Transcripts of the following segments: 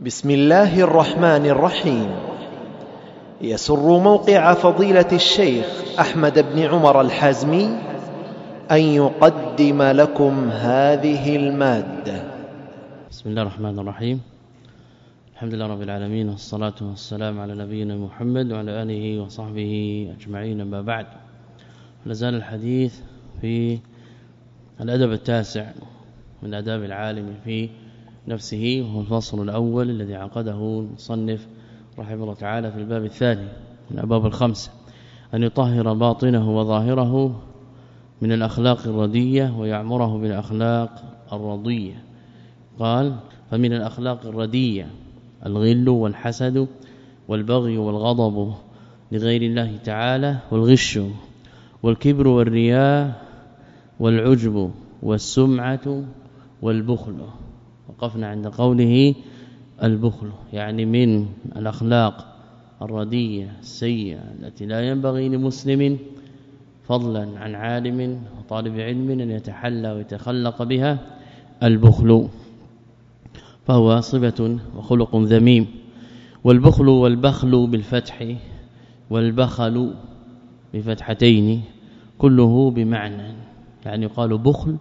بسم الله الرحمن الرحيم. يسر موقع فضيلة الشيخ أحمد بن عمر الحازمي أن يقدم لكم هذه المادة. بسم الله الرحمن الرحيم. الحمد لله رب العالمين والصلاة والسلام على نبينا محمد وعلى آله وصحبه أجمعين ما بعد. لازال الحديث في الأدب التاسع من آداب العالم في نفسه وهو الفصل الأول الذي عقده المصنف رحمه الله تعالى في الباب الثاني من ابواب الخمسة. أن يطهر باطنه وظاهره من الأخلاق الردية ويعمره بالأخلاق الرضية. قال فمن الأخلاق الردية الغل والحسد والبغي والغضب لغير الله تعالى والغش والكبر والرياء والعجب والسمعة والبخل. وقفنا عند قوله البخل يعني من الأخلاق الردية السيئة التي لا ينبغي لمسلم فضلا عن عالم وطالب علم أن يتحلى ويتخلق بها البخل. فهو صفة وخلق ذميم. والبخل والبخل بالفتح والبخل بفتحتين كله بمعنى يعني يقال بخل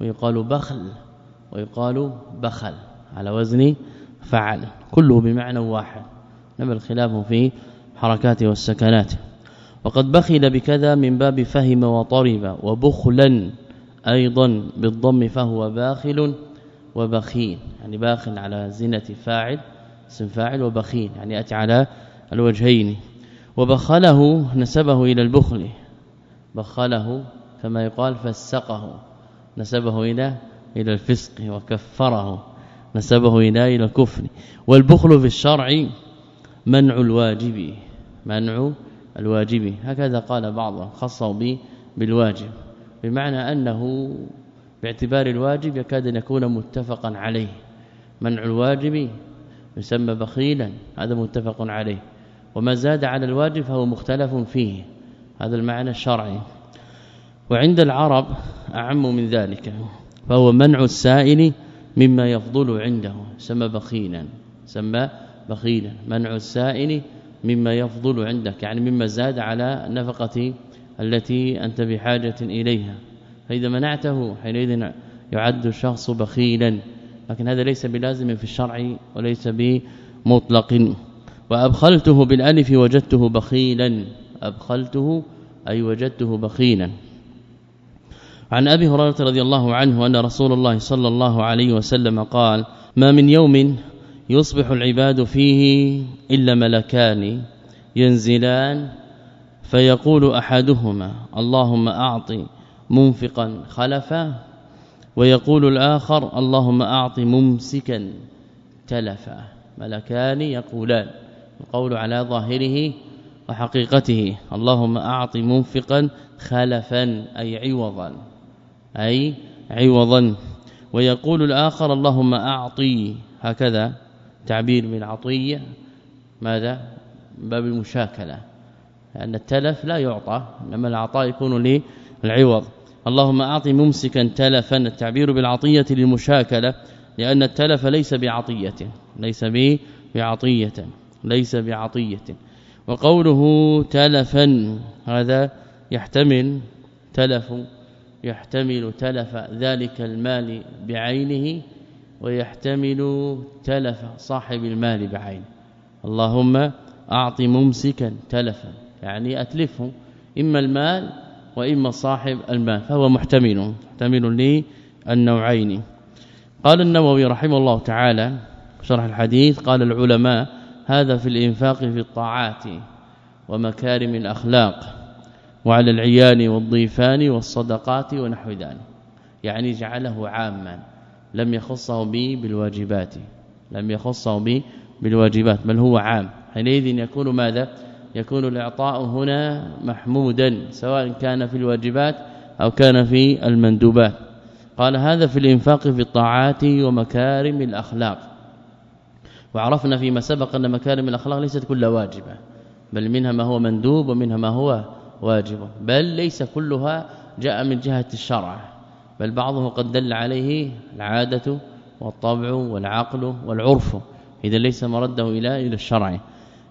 ويقال بخل. ويقال بخل على وزن فعل كله بمعنى واحد. نما الخلاف في حركاته والسكنات. وقد بخل بكذا من باب فهم وطرب وبخلا أيضا بالضم فهو باخل وبخيل. يعني باخل على زنة فاعل اسم فاعل وبخيل يعني اتى على الوجهين. وبخله نسبه إلى البخل. بخله كما يقال فسقه نسبه إلى إلى الفسق وكفره نسبه إلى إلى الكفر. والبخل في الشرع منع الواجب منع الواجب. هكذا قال بعضهم خصوا به بالواجب بمعنى أنه باعتبار الواجب يكاد أن يكون متفقا عليه. منع الواجب يسمى بخيلا هذا متفق عليه. وما زاد على الواجب فهو مختلف فيه هذا المعنى الشرعي. وعند العرب أعم من ذلك. فهو منع السائل مما يفضل عنده. سمى بخيلا سمى بخيلا. منع السائل مما يفضل عندك يعني مما زاد على النفقه التي أنت بحاجة إليها. فإذا منعته حينئذ يعد الشخص بخيلا. لكن هذا ليس بلازم في الشرع وليس بمطلق. وأبخلته بالألف وجدته بخيلا. أبخلته أي وجدته بخيلا. عن أبي هريرة رضي الله عنه أن رسول الله صلى الله عليه وسلم قال ما من يوم يصبح العباد فيه إلا ملكان ينزلان فيقول أحدهما اللهم أعط منفقا خلفا ويقول الآخر اللهم أعط ممسكا تلفا ملكان يقولان القول على ظاهره وحقيقته اللهم أعط منفقا خلفا أي عوضا. أي عوضا. ويقول الآخر اللهم أعطي. هكذا تعبير من عطية. ماذا؟ باب المشاكلة. لأن التلف لا يعطى إنما العطاء يكون للعوض. اللهم اعط ممسكا تلفا. التعبير بالعطية للمشاكلة لأن التلف ليس بعطية. ليس بعطية. ليس بعطية. وقوله تلفا هذا يحتمل تلف يحتمل تلف ذلك المال بعينه ويحتمل تلف صاحب المال بعينه اللهم أعط ممسكا تلفا يعني أتلفه إما المال وإما صاحب المال فهو محتمل محتمل لي النوعين قال النووي رحمه الله تعالى شرح الحديث قال العلماء هذا في الإنفاق في الطاعات ومكارم الأخلاق. وعلى العيان والضيفان والصدقات ونحو ذلك. يعني جعله عاما. لم يخصه به بالواجبات. لم يخصه به بالواجبات. بل هو عام. حينئذ يكون ماذا؟ يكون الإعطاء هنا محمودا سواء كان في الواجبات أو كان في المندوبات. قال هذا في الإنفاق في الطاعات ومكارم الأخلاق. وعرفنا فيما سبق أن مكارم الأخلاق ليست كلها واجبة. بل منها ما هو مندوب ومنها ما هو واجب. بل ليس كلها جاء من جهة الشرع. بل بعضه قد دل عليه العادة والطبع والعقل والعرف. اذا ليس مرده إلى إلى الشرع.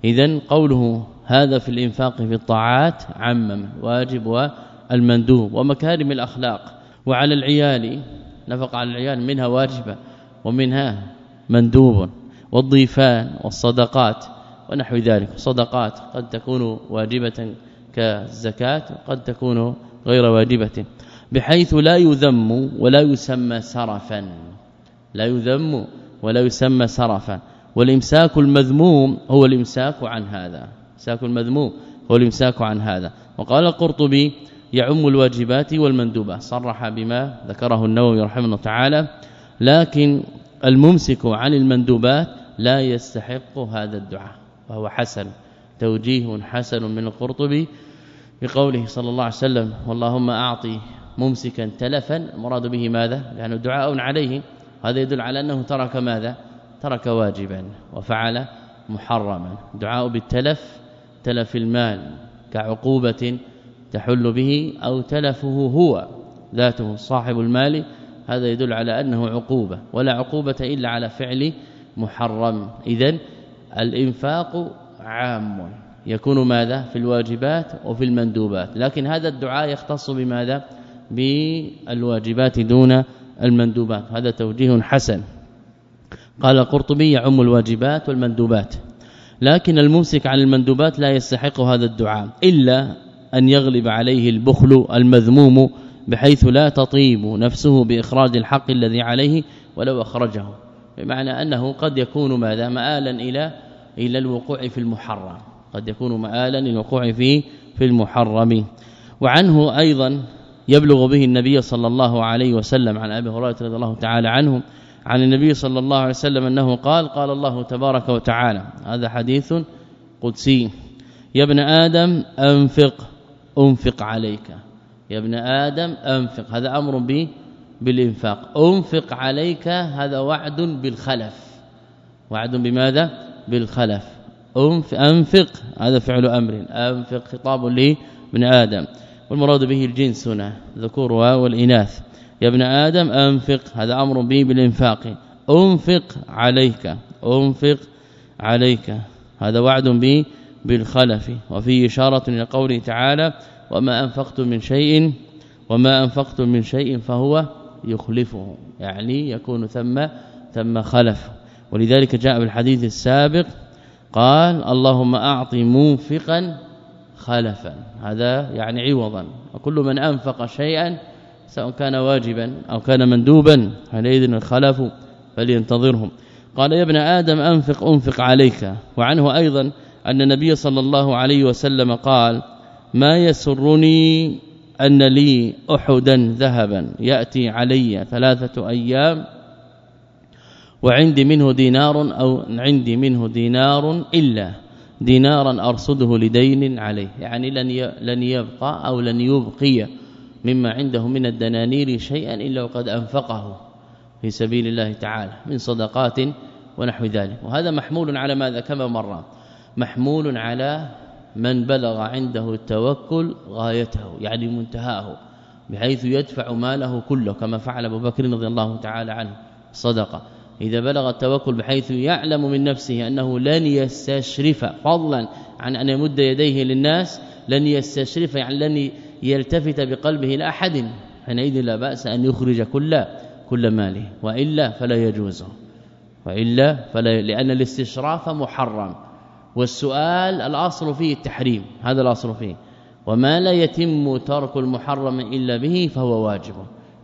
اذا قوله هذا في الإنفاق في الطاعات عمم واجب والمندوب. ومكارم الأخلاق. وعلى العيال نفق على العيال منها واجبه ومنها مندوب. والضيفان والصدقات ونحو ذلك. صدقات قد تكون واجبة كالزكاه وقد تكون غير واجبة بحيث لا يذم ولا يسمى سرفا لا يذم ولا يسمى سرفا. والإمساك المذموم هو الإمساك عن هذا إمساك المذموم هو الإمساك عن هذا. وقال القرطبي يعم الواجبات والمندوبات صرح بما ذكره النووي رحمه الله تعالى لكن الممسك عن المندوبات لا يستحق هذا الدعاء وهو حسن توجيه حسن من القرطبي. بقوله صلى الله عليه وسلم واللهم أعطي ممسكا تلفا. المراد به ماذا؟ لأنه دعاء عليه. هذا يدل على أنه ترك ماذا؟ ترك واجبا وفعل محرما. دعاء بالتلف تلف المال كعقوبة تحل به أو تلفه هو ذاته صاحب المال. هذا يدل على أنه عقوبة ولا عقوبة إلا على فعل محرم. اذا الإنفاق عام. يكون ماذا؟ في الواجبات وفي المندوبات. لكن هذا الدعاء يختص بماذا؟ بالواجبات دون المندوبات. هذا توجيه حسن. قال القرطبي يعم الواجبات والمندوبات. لكن الممسك عن المندوبات لا يستحق هذا الدعاء إلا أن يغلب عليه البخل المذموم بحيث لا تطيب نفسه بإخراج الحق الذي عليه ولو أخرجه. بمعنى أنه قد يكون ماذا؟ مآلا إلى إلى الوقوع في المحرم. قد يكون مآلا للوقوع في في المحرم. وعنه أيضا يبلغ به النبي صلى الله عليه وسلم عن أبي هريرة رضي الله تعالى عنه عن النبي صلى الله عليه وسلم أنه قال قال الله تبارك وتعالى هذا حديث قدسي. يا ابن آدم أنفق أنفق عليك. يا ابن آدم أنفق هذا أمر به بالإنفاق. أنفق عليك هذا وعد بالخلف. وعد بماذا؟ بالخلف. أنفق. هذا فعل أمر. أنفق خطاب لابن آدم. والمراد به الجنس هنا ذكور والإناث. يا ابن آدم أنفق. هذا أمر به بالإنفاق. أنفق عليك. أنفق عليك. هذا وعد به بالخلف. وفيه إشارة إلى قوله تعالى وما انفقتم من شيء وما انفقتم من شيء فهو يخلفه. يعني يكون ثم ثم خلف. ولذلك جاء بالحديث السابق قال اللهم أعط منفقا خلفا. هذا يعني عوضا. وكل من أنفق شيئا سواء كان واجبا أو كان مندوبا حينئذ الخلف فلينتظرهم. قال يا ابن آدم أنفق أنفق عليك. وعنه أيضا أن النبي صلى الله عليه وسلم قال ما يسرني أن لي احدا ذهبا. يأتي علي ثلاثة أيام وعندي منه دينار أو عندي منه دينار إلا دينارا أرصده لدين عليه. يعني لن لن يبقى أو لن يبقي مما عنده من الدنانير شيئا إلا وقد أنفقه في سبيل الله تعالى من صدقات ونحو ذلك. وهذا محمول على ماذا؟ كما مر. محمول على من بلغ عنده التوكل غايته يعني منتهاه بحيث يدفع ماله كله كما فعل أبو بكر رضي الله تعالى عنه. صدقة. إذا بلغ التوكل بحيث يعلم من نفسه أنه لن يستشرف فضلا عن أن يمد يديه للناس لن يستشرف يعني لن يلتفت بقلبه إلى أحد حينئذ لا بأس أن يخرج كل كل ماله وإلا فلا يجوز وإلا فلا لأن الاستشراف محرم والسؤال الأصل فيه التحريم هذا الأصل فيه وما لا يتم ترك المحرم إلا به فهو واجب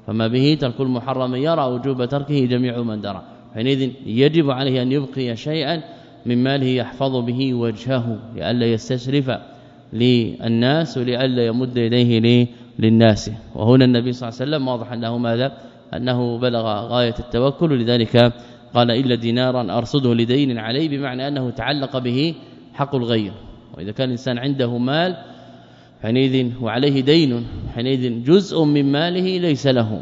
فما به ترك المحرم يرى وجوب تركه جميع من درى. حينئذ يجب عليه أن يبقي شيئا من ماله يحفظ به وجهه لئلا يستشرف للناس ولئلا يمد يديه للناس. وهنا النبي صلى الله عليه وسلم واضح أنه ماذا؟ أنه بلغ غاية التوكل. لذلك قال إلا دينارا أرصده لدين عليه بمعنى أنه تعلق به حق الغير. وإذا كان الإنسان عنده مال حينئذ وعليه دين حينئذ جزء من ماله ليس له.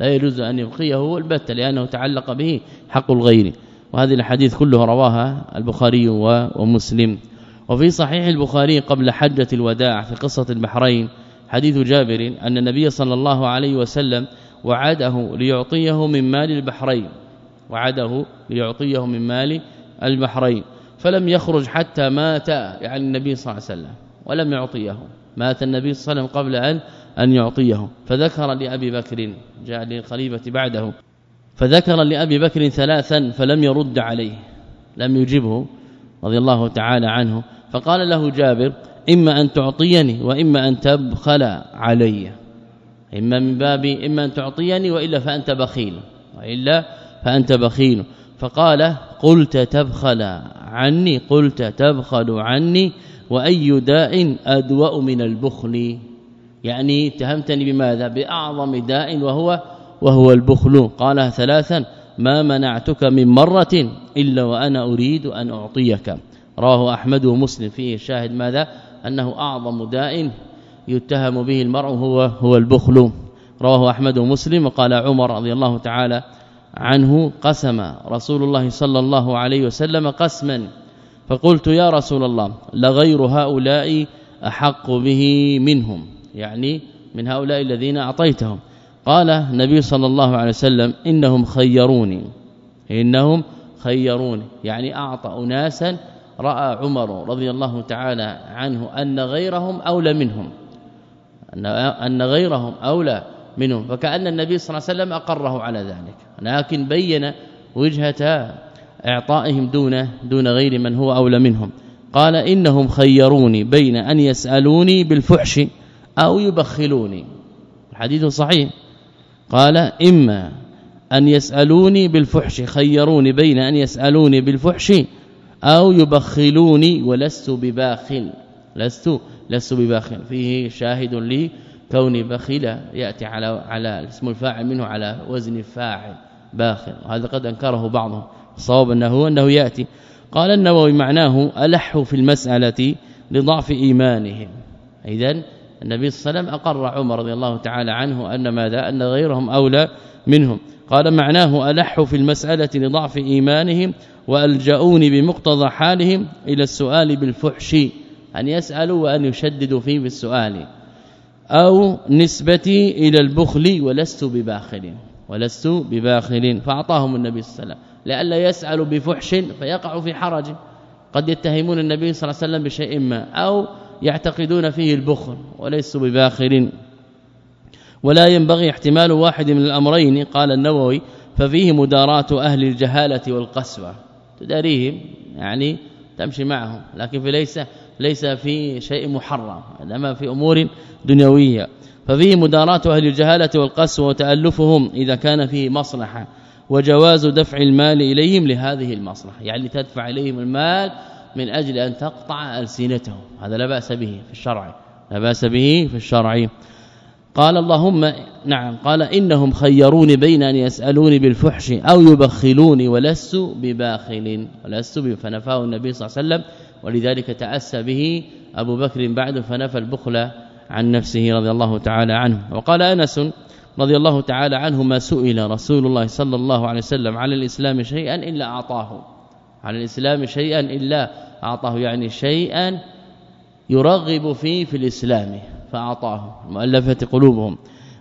لا يجوز أن يبقيه البتة لأنه تعلق به حق الغير. وهذه الحديث كلها رواها البخاري ومسلم. وفي صحيح البخاري قبل حجة الوداع في قصة البحرين حديث جابر أن النبي صلى الله عليه وسلم وعده ليعطيه من مال البحرين. وعده ليعطيه من مال البحرين. فلم يخرج حتى مات يعني النبي صلى الله عليه وسلم. ولم يعطيه. مات النبي صلى الله عليه وسلم قبل أن أن يعطيه. فذكر لأبي بكر جاء للخليفة بعده. فذكر لأبي بكر ثلاثا فلم يرد عليه لم يجبه رضي الله تعالى عنه. فقال له جابر إما أن تعطيني وإما أن تبخل علي. إما من باب إما أن تعطيني وإلا فأنت بخيل وإلا فأنت بخيل. فقال قلت تبخل عني قلت تبخل عني وأي داء أدواء من البخل. يعني اتهمتني بماذا؟ بأعظم داء وهو وهو البخل. قالها ثلاثا ما منعتك من مرة إلا وأنا أريد أن أعطيك. رواه أحمد ومسلم. فيه شاهد ماذا؟ أنه أعظم داء يتهم به المرء هو هو البخل. رواه أحمد ومسلم. وقال عمر رضي الله تعالى عنه قسم رسول الله صلى الله عليه وسلم قسما. فقلت يا رسول الله لغير هؤلاء أحق به منهم. يعني من هؤلاء الذين أعطيتهم. قال النبي صلى الله عليه وسلم إنهم خيروني. إنهم خيروني. يعني أعطى أناسا رأى عمر رضي الله تعالى عنه أن غيرهم أولى منهم. ان غيرهم أولى منهم. فكأن النبي صلى الله عليه وسلم أقره على ذلك. لكن بين وجهة إعطائهم دون دون غير من هو أولى منهم. قال إنهم خيروني. بين أن يسألوني بالفحش أو يبخلوني. الحديث صحيح. قال إما أن يسألوني بالفحش خيروني بين أن يسألوني بالفحش أو يبخلوني ولست بباخل. لست لست بباخل. فيه شاهد لي كوني بخيل يأتي على على اسم الفاعل منه على وزن فاعل باخل. وهذا قد أنكره بعضهم. صواب أنه أنه يأتي. قال النووي معناه ألح في المسألة لضعف إيمانهم. اذا النبي صلى الله عليه وسلم أقر عمر رضي الله تعالى عنه أن ماذا؟ أن غيرهم أولى منهم. قال معناه الح في المسألة لضعف إيمانهم والجاوني بمقتضى حالهم إلى السؤال بالفحش أن يسألوا وأن يشددوا فيه بالسؤال أو نسبتي إلى البخل ولست بباخل ولست بباخل فأعطاهم النبي صلى الله عليه وسلم. لئلا يسأل بفحش فيقع في حرج. قد يتهمون النبي صلى الله عليه وسلم بشيء ما أو يعتقدون فيه البخل وليسوا بباخل ولا ينبغي احتمال واحد من الأمرين قال النووي ففيه مداراة أهل الجهالة والقسوة. تداريهم يعني تمشي معهم لكن في ليس ليس في شيء محرم إنما في أمور دنيوية. ففيه مداراة أهل الجهالة والقسوة وتألفهم إذا كان فيه مصلحة وجواز دفع المال إليهم لهذه المصلحة يعني تدفع إليهم المال من أجل أن تقطع ألسنتهم. هذا لا بأس به في الشرع. لا بأس به في الشرع. قال اللهم نعم قال إنهم خيروني بين أن يسألوني بالفحش أو يبخلوني ولست بباخل ولست فنفاه النبي صلى الله عليه وسلم ولذلك تأسى به أبو بكر بعد فنفى البخل عن نفسه رضي الله تعالى عنه. وقال أنس رضي الله تعالى عنه ما سئل رسول الله صلى الله عليه وسلم على الإسلام شيئا إلا أعطاه. على الإسلام شيئا إلا أعطاه يعني شيئا يرغب فيه في الإسلام فأعطاه مؤلفة قلوبهم.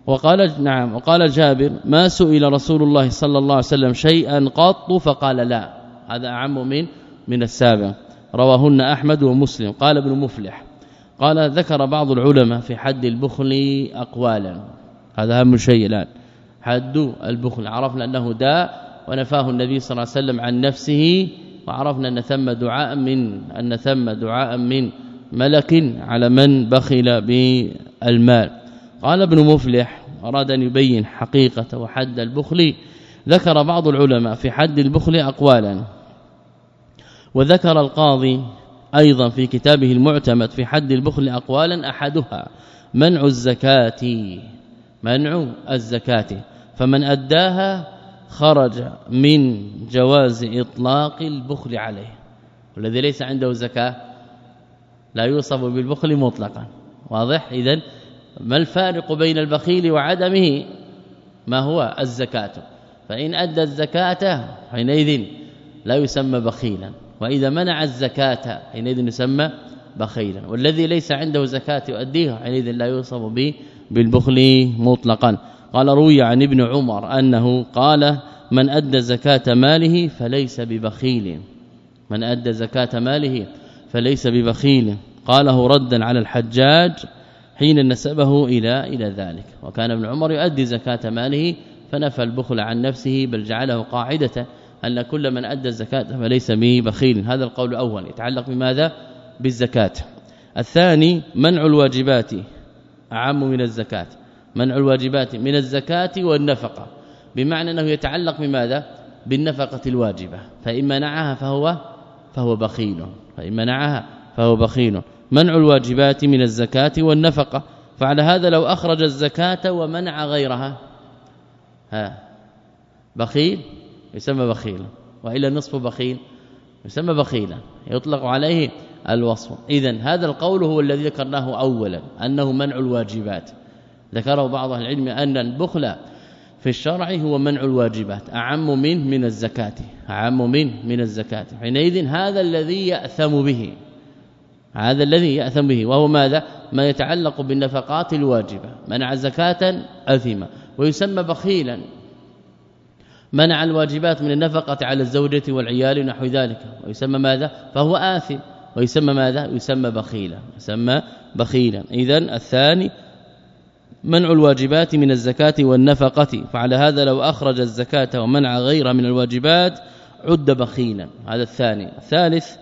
وقال نعم وقال جابر ما سئل رسول الله صلى الله عليه وسلم شيئا قط؟ فقال لا هذا أعم من من السابق رواهن أحمد ومسلم. قال ابن مفلح قال ذكر بعض العلماء في حد البخل اقوالا. هذا أهم شيء الآن. حد البخل. عرفنا أنه داء ونفاه النبي صلى الله عليه وسلم عن نفسه وعرفنا أن ثم دعاء من أن ثم دعاء من ملك على من بخل بالمال. قال ابن مفلح أراد أن يبين حقيقة وحد البخل. ذكر بعض العلماء في حد البخل اقوالا. وذكر القاضي أيضا في كتابه المعتمد في حد البخل اقوالا أحدها منع الزكاة منع الزكاة. فمن أداها خرج من جواز إطلاق البخل عليه والذي ليس عنده زكاة لا يوصف بالبخل مطلقا. واضح؟ اذا ما الفارق بين البخيل وعدمه؟ ما هو الزكاة؟ فإن أدى الزكاة حينئذ لا يسمى بخيلا وإذا منع الزكاة حينئذ يسمى بخيلا والذي ليس عنده زكاة يؤديها حينئذ لا يوصف به بالبخل مطلقا. قال روي عن ابن عمر أنه قال من أدى زكاة ماله فليس ببخيل. من أدى زكاة ماله فليس ببخيل. قاله ردا على الحجاج حين نسبه إلى إلى ذلك. وكان ابن عمر يؤدي زكاة ماله فنفى البخل عن نفسه بل جعله قاعدة أن كل من أدى الزكاة فليس ببخيل. هذا القول الأول. يتعلق بماذا؟ بالزكاة. الثاني منع الواجبات أعم من الزكاة. منع الواجبات من الزكاة والنفقة. بمعنى أنه يتعلق بماذا؟ بالنفقة الواجبة. فإن منعها فهو فهو بخيل. فإن منعها فهو بخيل. منع الواجبات من الزكاة والنفقة. فعلى هذا لو أخرج الزكاة ومنع غيرها. ها. بخيل يسمى بخيلا وإلا نصف بخيل يسمى بخيلا. يطلق عليه الوصف. اذا هذا القول هو الذي ذكرناه اولا أنه منع الواجبات. ذكره بعض أهل العلم أن البخل في الشرع هو منع الواجبات أعم من من الزكاة أعم من من الزكاة. حينئذ هذا الذي يأثم به هذا الذي يأثم به وهو ماذا؟ ما يتعلق بالنفقات الواجبة. منع زكاة اثما ويسمى بخيلا. منع الواجبات من النفقة على الزوجة والعيال ونحو ذلك ويسمى ماذا؟ فهو آثم. ويسمى ماذا؟ يسمى بخيلا يسمى بخيلا. اذا الثاني منع الواجبات من الزكاة والنفقة فعلى هذا لو أخرج الزكاة ومنع غيرها من الواجبات عد بخيلا. هذا الثاني. الثالث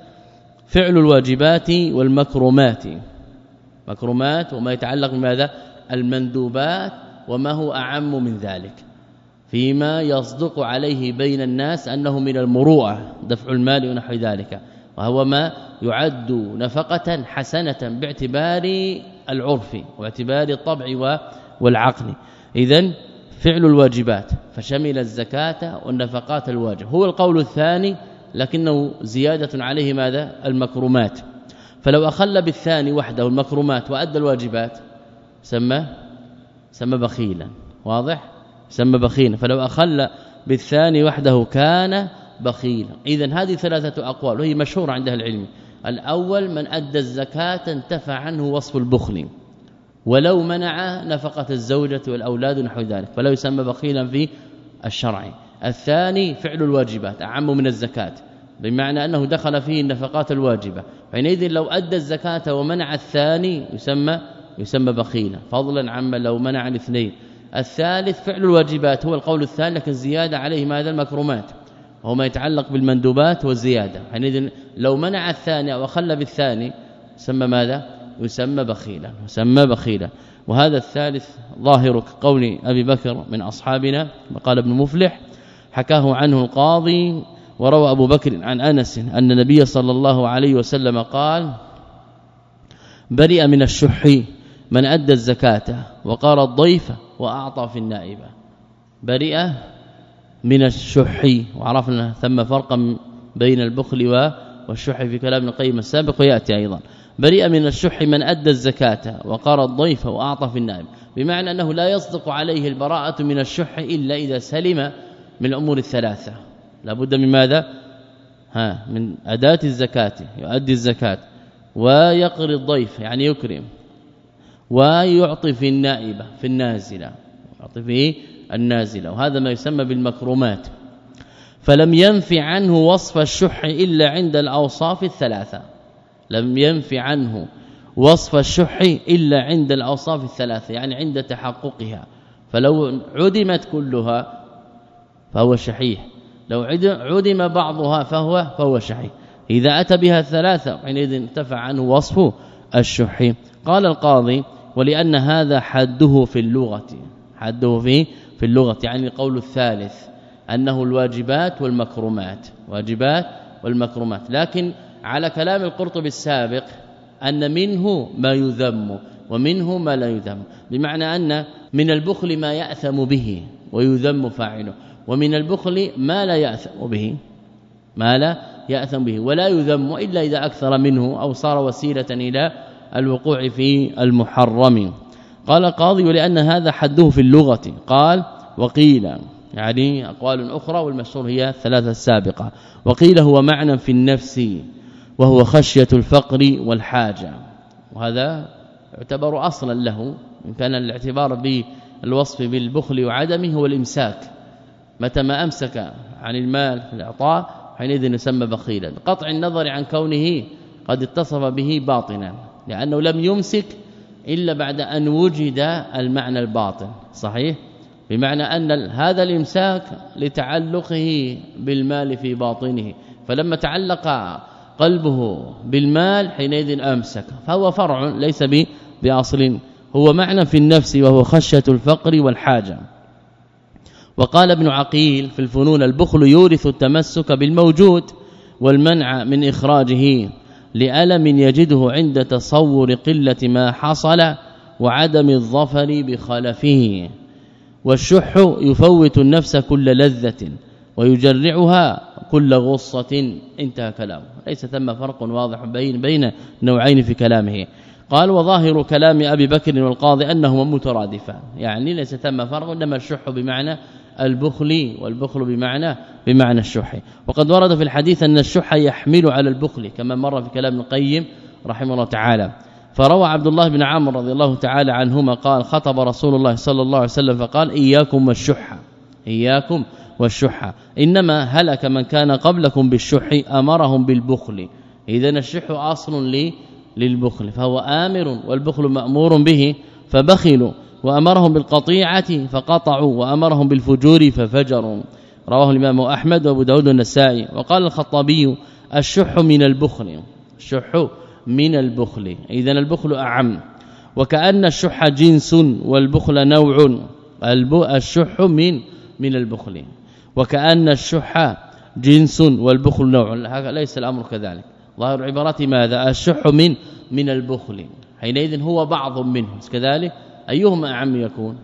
فعل الواجبات والمكرمات. مكرمات وما يتعلق بماذا؟ المندوبات وما هو أعم من ذلك. فيما يصدق عليه بين الناس أنه من المروءة دفع المال ونحو ذلك. وهو ما يعد نفقة حسنة باعتبار العرف واعتبار الطبع والعقل. اذا فعل الواجبات فشمل الزكاة والنفقات الواجب. هو القول الثاني لكنه زيادة عليه ماذا؟ المكرمات فلو أخل بالثاني وحده المكرمات وأدى الواجبات سمى سمى بخيلا. واضح؟ سمى بخيلا. فلو أخل بالثاني وحده كان بخيلا اذا هذه ثلاثة أقوال وهي مشهورة عند أهل العلم. الأول من أدى الزكاة انتفى عنه وصف البخل ولو منع نفقة الزوجة والأولاد نحو ذلك فلا يسمى بخيلا في الشرع. الثاني فعل الواجبات أعم من الزكاة بمعنى أنه دخل فيه النفقات الواجبة. حينئذ لو أدى الزكاة ومنع الثاني يسمى يسمى بخيلا فضلا عما لو منع الاثنين. الثالث فعل الواجبات هو القول الثاني لكن زيادة عليه ماذا المكرمات وهو ما يتعلق بالمندوبات والزيادة. حينئذ لو منع الثاني أو خلى بالثاني سمى ماذا؟ يسمى بخيلا يسمى بخيلا. وهذا الثالث ظاهر قول أبي بكر من أصحابنا قال ابن مفلح حكاه عنه القاضي وروى أبو بكر عن أنس أن النبي صلى الله عليه وسلم قال برئ من الشح من أدى الزكاة وقار الضيف وأعطى في النائبة. برئ من الشح. وعرفنا ثم فرقا بين البخل والشح في كلام القيم السابق ويأتي أيضا. برئ من الشح من أدى الزكاة وقار الضيف وأعطى في النائب بمعنى أنه لا يصدق عليه البراءة من الشح إلا إذا سلم من الأمور الثلاثة. لابد من ماذا؟ ها من أداة الزكاة يؤدي الزكاة ويقري الضيف يعني يكرم ويعطي في النائبة في النازلة. يعطي في النازلة وهذا ما يسمى بالمكرمات فلم ينفي عنه وصف الشح إلا عند الأوصاف الثلاثة. لم ينفي عنه وصف الشح إلا عند الأوصاف الثلاثة يعني عند تحققها. فلو عدمت كلها فهو شحيح. لو عدم بعضها فهو فهو شحيح. إذا أتى بها الثلاثة حينئذ انتفع عنه وصف الشح. قال القاضي ولأن هذا حده في اللغة حده في في اللغة يعني القول الثالث أنه الواجبات والمكرمات واجبات والمكرمات. لكن على كلام القرطبي السابق أن منه ما يذم ومنه ما لا يذم بمعنى أن من البخل ما يأثم به ويذم فاعله ومن البخل ما لا يأثم به ما لا يأثم به ولا يذم إلا إذا أكثر منه أو صار وسيلة إلى الوقوع في المحرم. قال قاضي ولان هذا حده في اللغة. قال وقيل يعني أقوال أخرى والمشهور هي الثلاثة السابقة. وقيل هو معنى في النفس وهو خشية الفقر والحاجة. وهذا يعتبر أصلا له إن كان الاعتبار بالوصف بالبخل وعدمه هو الإمساك. متى ما أمسك عن المال في الإعطاء حينئذ يسمى بخيلا. قطع النظر عن كونه قد اتصف به باطنا لأنه لم يمسك إلا بعد أن وجد المعنى الباطن صحيح؟ بمعنى أن هذا الإمساك لتعلقه بالمال في باطنه. فلما تعلق قلبه بالمال حينئذ أمسك. فهو فرع ليس بأصل. هو معنى في النفس وهو خشية الفقر والحاجة. وقال ابن عقيل في الفنون البخل يورث التمسك بالموجود والمنع من إخراجه لألم يجده عند تصور قلة ما حصل وعدم الظفر بخلفه. والشح يفوت النفس كل لذة ويجرعها كل غصة. انتهى كلامه. ليس ثم فرق واضح بين بين نوعين في كلامه. قال وظاهر كلام أبي بكر والقاضي أنهما مترادفان. يعني ليس ثم فرق إنما الشح بمعنى البخل والبخل بمعنى بمعنى الشح. وقد ورد في الحديث أن الشح يحمل على البخل كما مر في كلام القيم رحمه الله تعالى. فروى عبد الله بن عمرو رضي الله تعالى عنهما قال خطب رسول الله صلى الله عليه وسلم فقال إياكم والشح إياكم والشح. إنما هلك من كان قبلكم بالشح أمرهم بالبخل. اذا الشح أصل للبخل فهو آمر والبخل مأمور به فبخلوا. وأمرهم بالقطيعة فقطعوا وأمرهم بالفجور ففجروا. رواه الإمام أحمد وأبو داود والنسائي. وقال الخطابي الشح من البخل الشح من البخل. اذا البخل أعم. وكأن الشح جنس والبخل نوع. الشح من من البخل. وكأن الشح جنس والبخل نوع. ليس الأمر كذلك. ظاهر عبارات ماذا؟ الشح من من البخل. حينئذ هو بعض منه. كذلك أيهما أعم يكون؟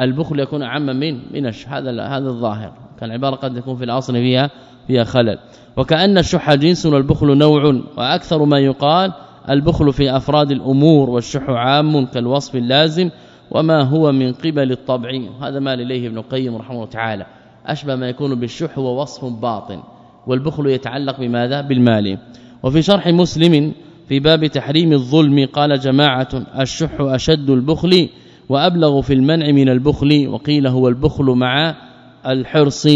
البخل يكون أعم من من هذا هذا الظاهر. كان العباره قد يكون في الأصل فيها فيها خلل. وكأن الشح جنس والبخل نوع وأكثر ما يقال البخل في أفراد الأمور والشح عام كالوصف اللازم وما هو من قبل الطبع هذا ما لليه ابن القيم رحمه الله تعالى. أشبه ما يكون بالشح هو وصف باطن والبخل يتعلق بماذا؟ بالمال. وفي شرح مسلم في باب تحريم الظلم قال جماعة الشح أشد البخل وأبلغ في المنع من البخل وقيل هو البخل مع الحرص.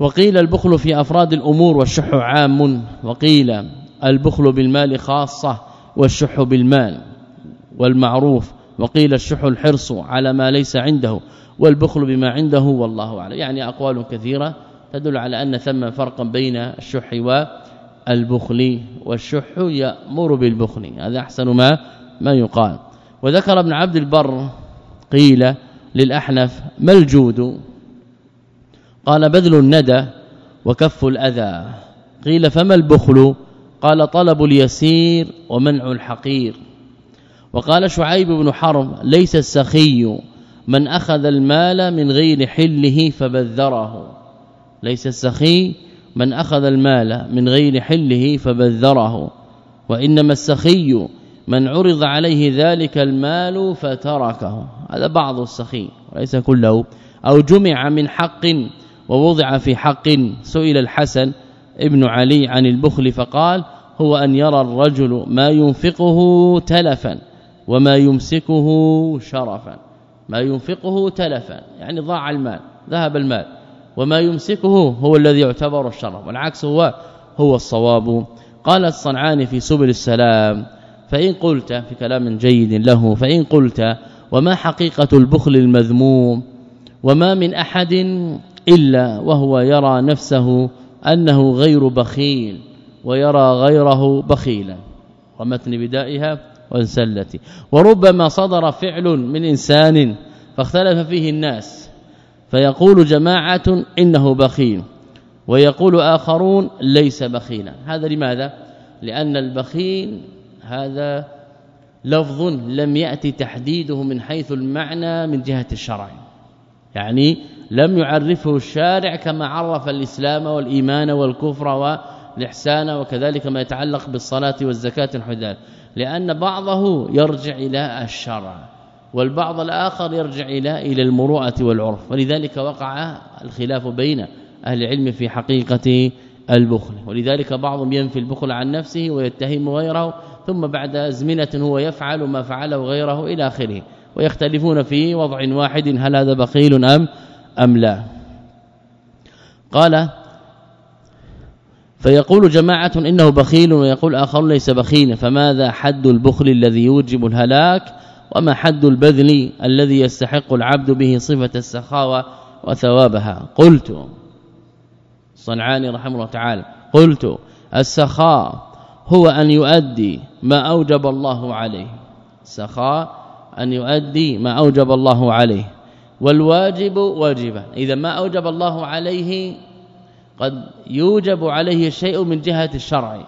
وقيل البخل في أفراد الأمور والشح عام وقيل البخل بالمال خاصة والشح بالمال والمعروف وقيل الشح الحرص على ما ليس عنده والبخل بما عنده والله أعلم. يعني أقوال كثيرة تدل على أن ثم فرقا بين الشح والبخل والشح يأمر بالبخل هذا أحسن ما ما يقال. وذكر ابن عبد البر قيل للأحنف ما الجود؟ قال بذل الندى وكف الأذى. قيل فما البخل؟ قال طلب اليسير ومنع الحقير. وقال شعيب بن حرب ليس السخي من أخذ المال من غير حله فبذره. ليس السخي من أخذ المال من غير حله فبذره. وإنما السخي من عرض عليه ذلك المال فتركه. هذا بعض السخي وليس كله. أو جمع من حق ووضع في حق سئل الحسن ابن علي عن البخل فقال هو أن يرى الرجل ما ينفقه تلفا وما يمسكه شرفا. ما ينفقه تلفا يعني ضاع المال ذهب المال. وما يمسكه هو الذي يعتبر الشرف والعكس هو هو الصواب. قال الصنعاني في سبل السلام فإن قلت في كلام جيد له فإن قلت وما حقيقة البخل المذموم وما من أحد إلا وهو يرى نفسه أنه غير بخيل ويرى غيره بخيلا ومتن بدائها وانسلتي وربما صدر فعل من إنسان فاختلف فيه الناس فيقول جماعة إنه بخيل ويقول آخرون ليس بخيلا. هذا لماذا؟ لأن البخيل هذا لفظ لم يأتي تحديده من حيث المعنى من جهة الشرع. يعني لم يعرفه الشارع كما عرف الإسلام والإيمان والكفر والإحسان وكذلك ما يتعلق بالصلاة والزكاة والحداد لأن بعضه يرجع إلى الشرع والبعض الآخر يرجع إلى إلى المروءة والعرف. ولذلك وقع الخلاف بين أهل العلم في حقيقة البخل. ولذلك بعضهم ينفي البخل عن نفسه ويتهم غيره ثم بعد أزمنة هو يفعل ما فعله غيره إلى آخره ويختلفون في وضع واحد هل هذا بخيل أم أم لا؟ قال فيقول جماعة إنه بخيل ويقول آخر ليس بخيلا فماذا حد البخل الذي يوجب الهلاك؟ وما حد البذل الذي يستحق العبد به صفة السخاوة وثوابها؟ قلت صنعاني رحمه الله تعالى قلت السخاء هو أن يؤدي ما أوجب الله عليه. سخاء أن يؤدي ما أوجب الله عليه. والواجب واجبا إذا ما أوجب الله عليه قد يوجب عليه شيء من جهة الشرع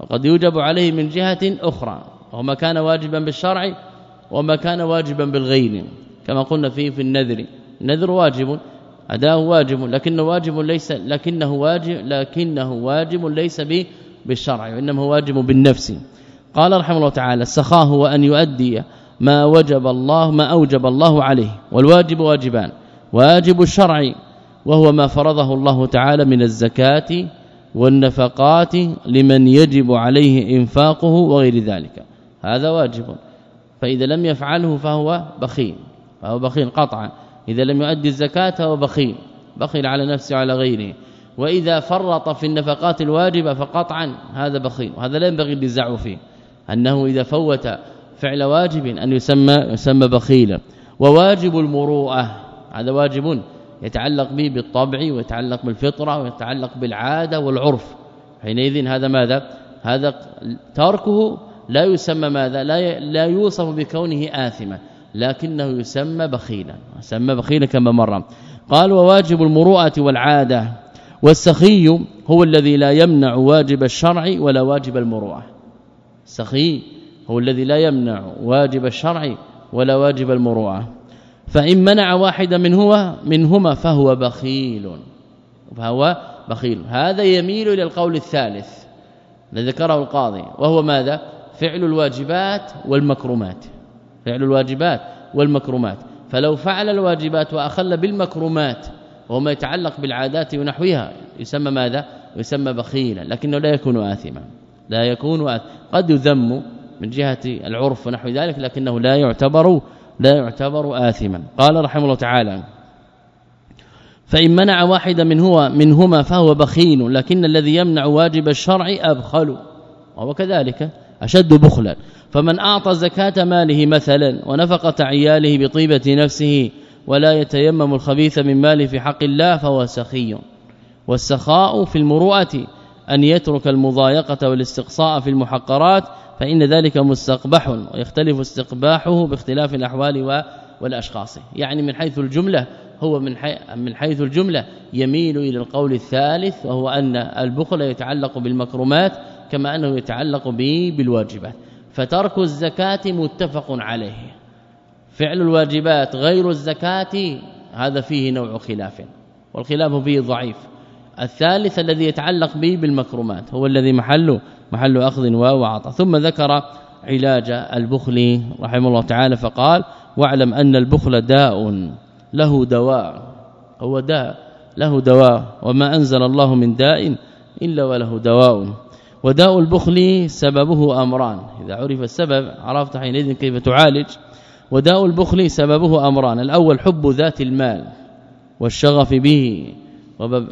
وقد يوجب عليه من جهة أخرى وما كان واجبا بالشرع وما كان واجبا بالغير كما قلنا فيه في النذر. النذر واجب اداه واجب لكنه واجب ليس لكنه واجب لكنه واجب ليس بالشرع وإنما هو واجب بالنفس. قال رحمه الله تعالى السخاء هو أن يؤدي ما وجب الله ما أوجب الله عليه. والواجب واجبان. واجب الشرع وهو ما فرضه الله تعالى من الزكاة والنفقات لمن يجب عليه إنفاقه وغير ذلك. هذا واجب. فإذا لم يفعله فهو بخيل. فهو بخيل قطعا. إذا لم يؤدي الزكاة فهو بخيل. بخيل على نفسه وعلى غيره. وإذا فرط في النفقات الواجبة فقطعا. هذا بخيل. وهذا لا ينبغي النزاع فيه. أنه إذا فوت فعل واجب أن يسمى يسمى بخيلا وواجب المروءة هذا واجب يتعلق به بالطبع ويتعلق بالفطرة ويتعلق بالعادة والعرف. حينئذ هذا ماذا؟ هذا تركه لا يسمى ماذا؟ لا لا يوصف بكونه آثما لكنه يسمى بخيلا يسمى بخيلا كما مر. قال وواجب المروءة والعادة. والسخي هو الذي لا يمنع واجب الشرع ولا واجب المروءة. السخي هو الذي لا يمنع واجب الشرع ولا واجب المروءة. فإن منع واحدا منهما منهما فهو بخيل. فهو بخيل. هذا يميل إلى القول الثالث الذي ذكره القاضي وهو ماذا؟ فعل الواجبات والمكرمات. فعل الواجبات والمكرمات. فلو فعل الواجبات وأخل بالمكرمات وما يتعلق بالعادات ونحوها يسمى ماذا؟ يسمى بخيلا لكنه لا يكون آثما. لا يكون قد يذم من جهة العرف ونحو ذلك لكنه لا يعتبر لا يعتبر آثما. قال رحمه الله تعالى فإن منع واحدا من هو منهما فهو بخيل لكن الذي يمنع واجب الشرع أبخل. وهو كذلك أشد بخلا. فمن أعطى زكاة ماله مثلا ونفقة عياله بطيبة نفسه ولا يتيمم الخبيث من ماله في حق الله فهو سخي. والسخاء في المروءة أن يترك المضايقة والاستقصاء في المحقرات فإن ذلك مستقبح ويختلف استقباحه باختلاف الأحوال والأشخاص. يعني من حيث الجملة هو من من حيث الجملة يميل إلى القول الثالث وهو أن البخل يتعلق بالمكرمات كما أنه يتعلق به بالواجبات. فترك الزكاة متفق عليه. فعل الواجبات غير الزكاة هذا فيه نوع خلاف. والخلاف فيه ضعيف. الثالث الذي يتعلق به بالمكرمات هو الذي محله محل أخذ وعطاء. ثم ذكر علاج البخل رحمه الله تعالى فقال واعلم أن البخل داء له دواء هو داء له دواء. وما أنزل الله من داء إلا وله دواء. وداء البخل سببه أمران. إذا عرف السبب عرفت حينئذ كيف تعالج. وداء البخل سببه أمران. الأول حب ذات المال والشغف به.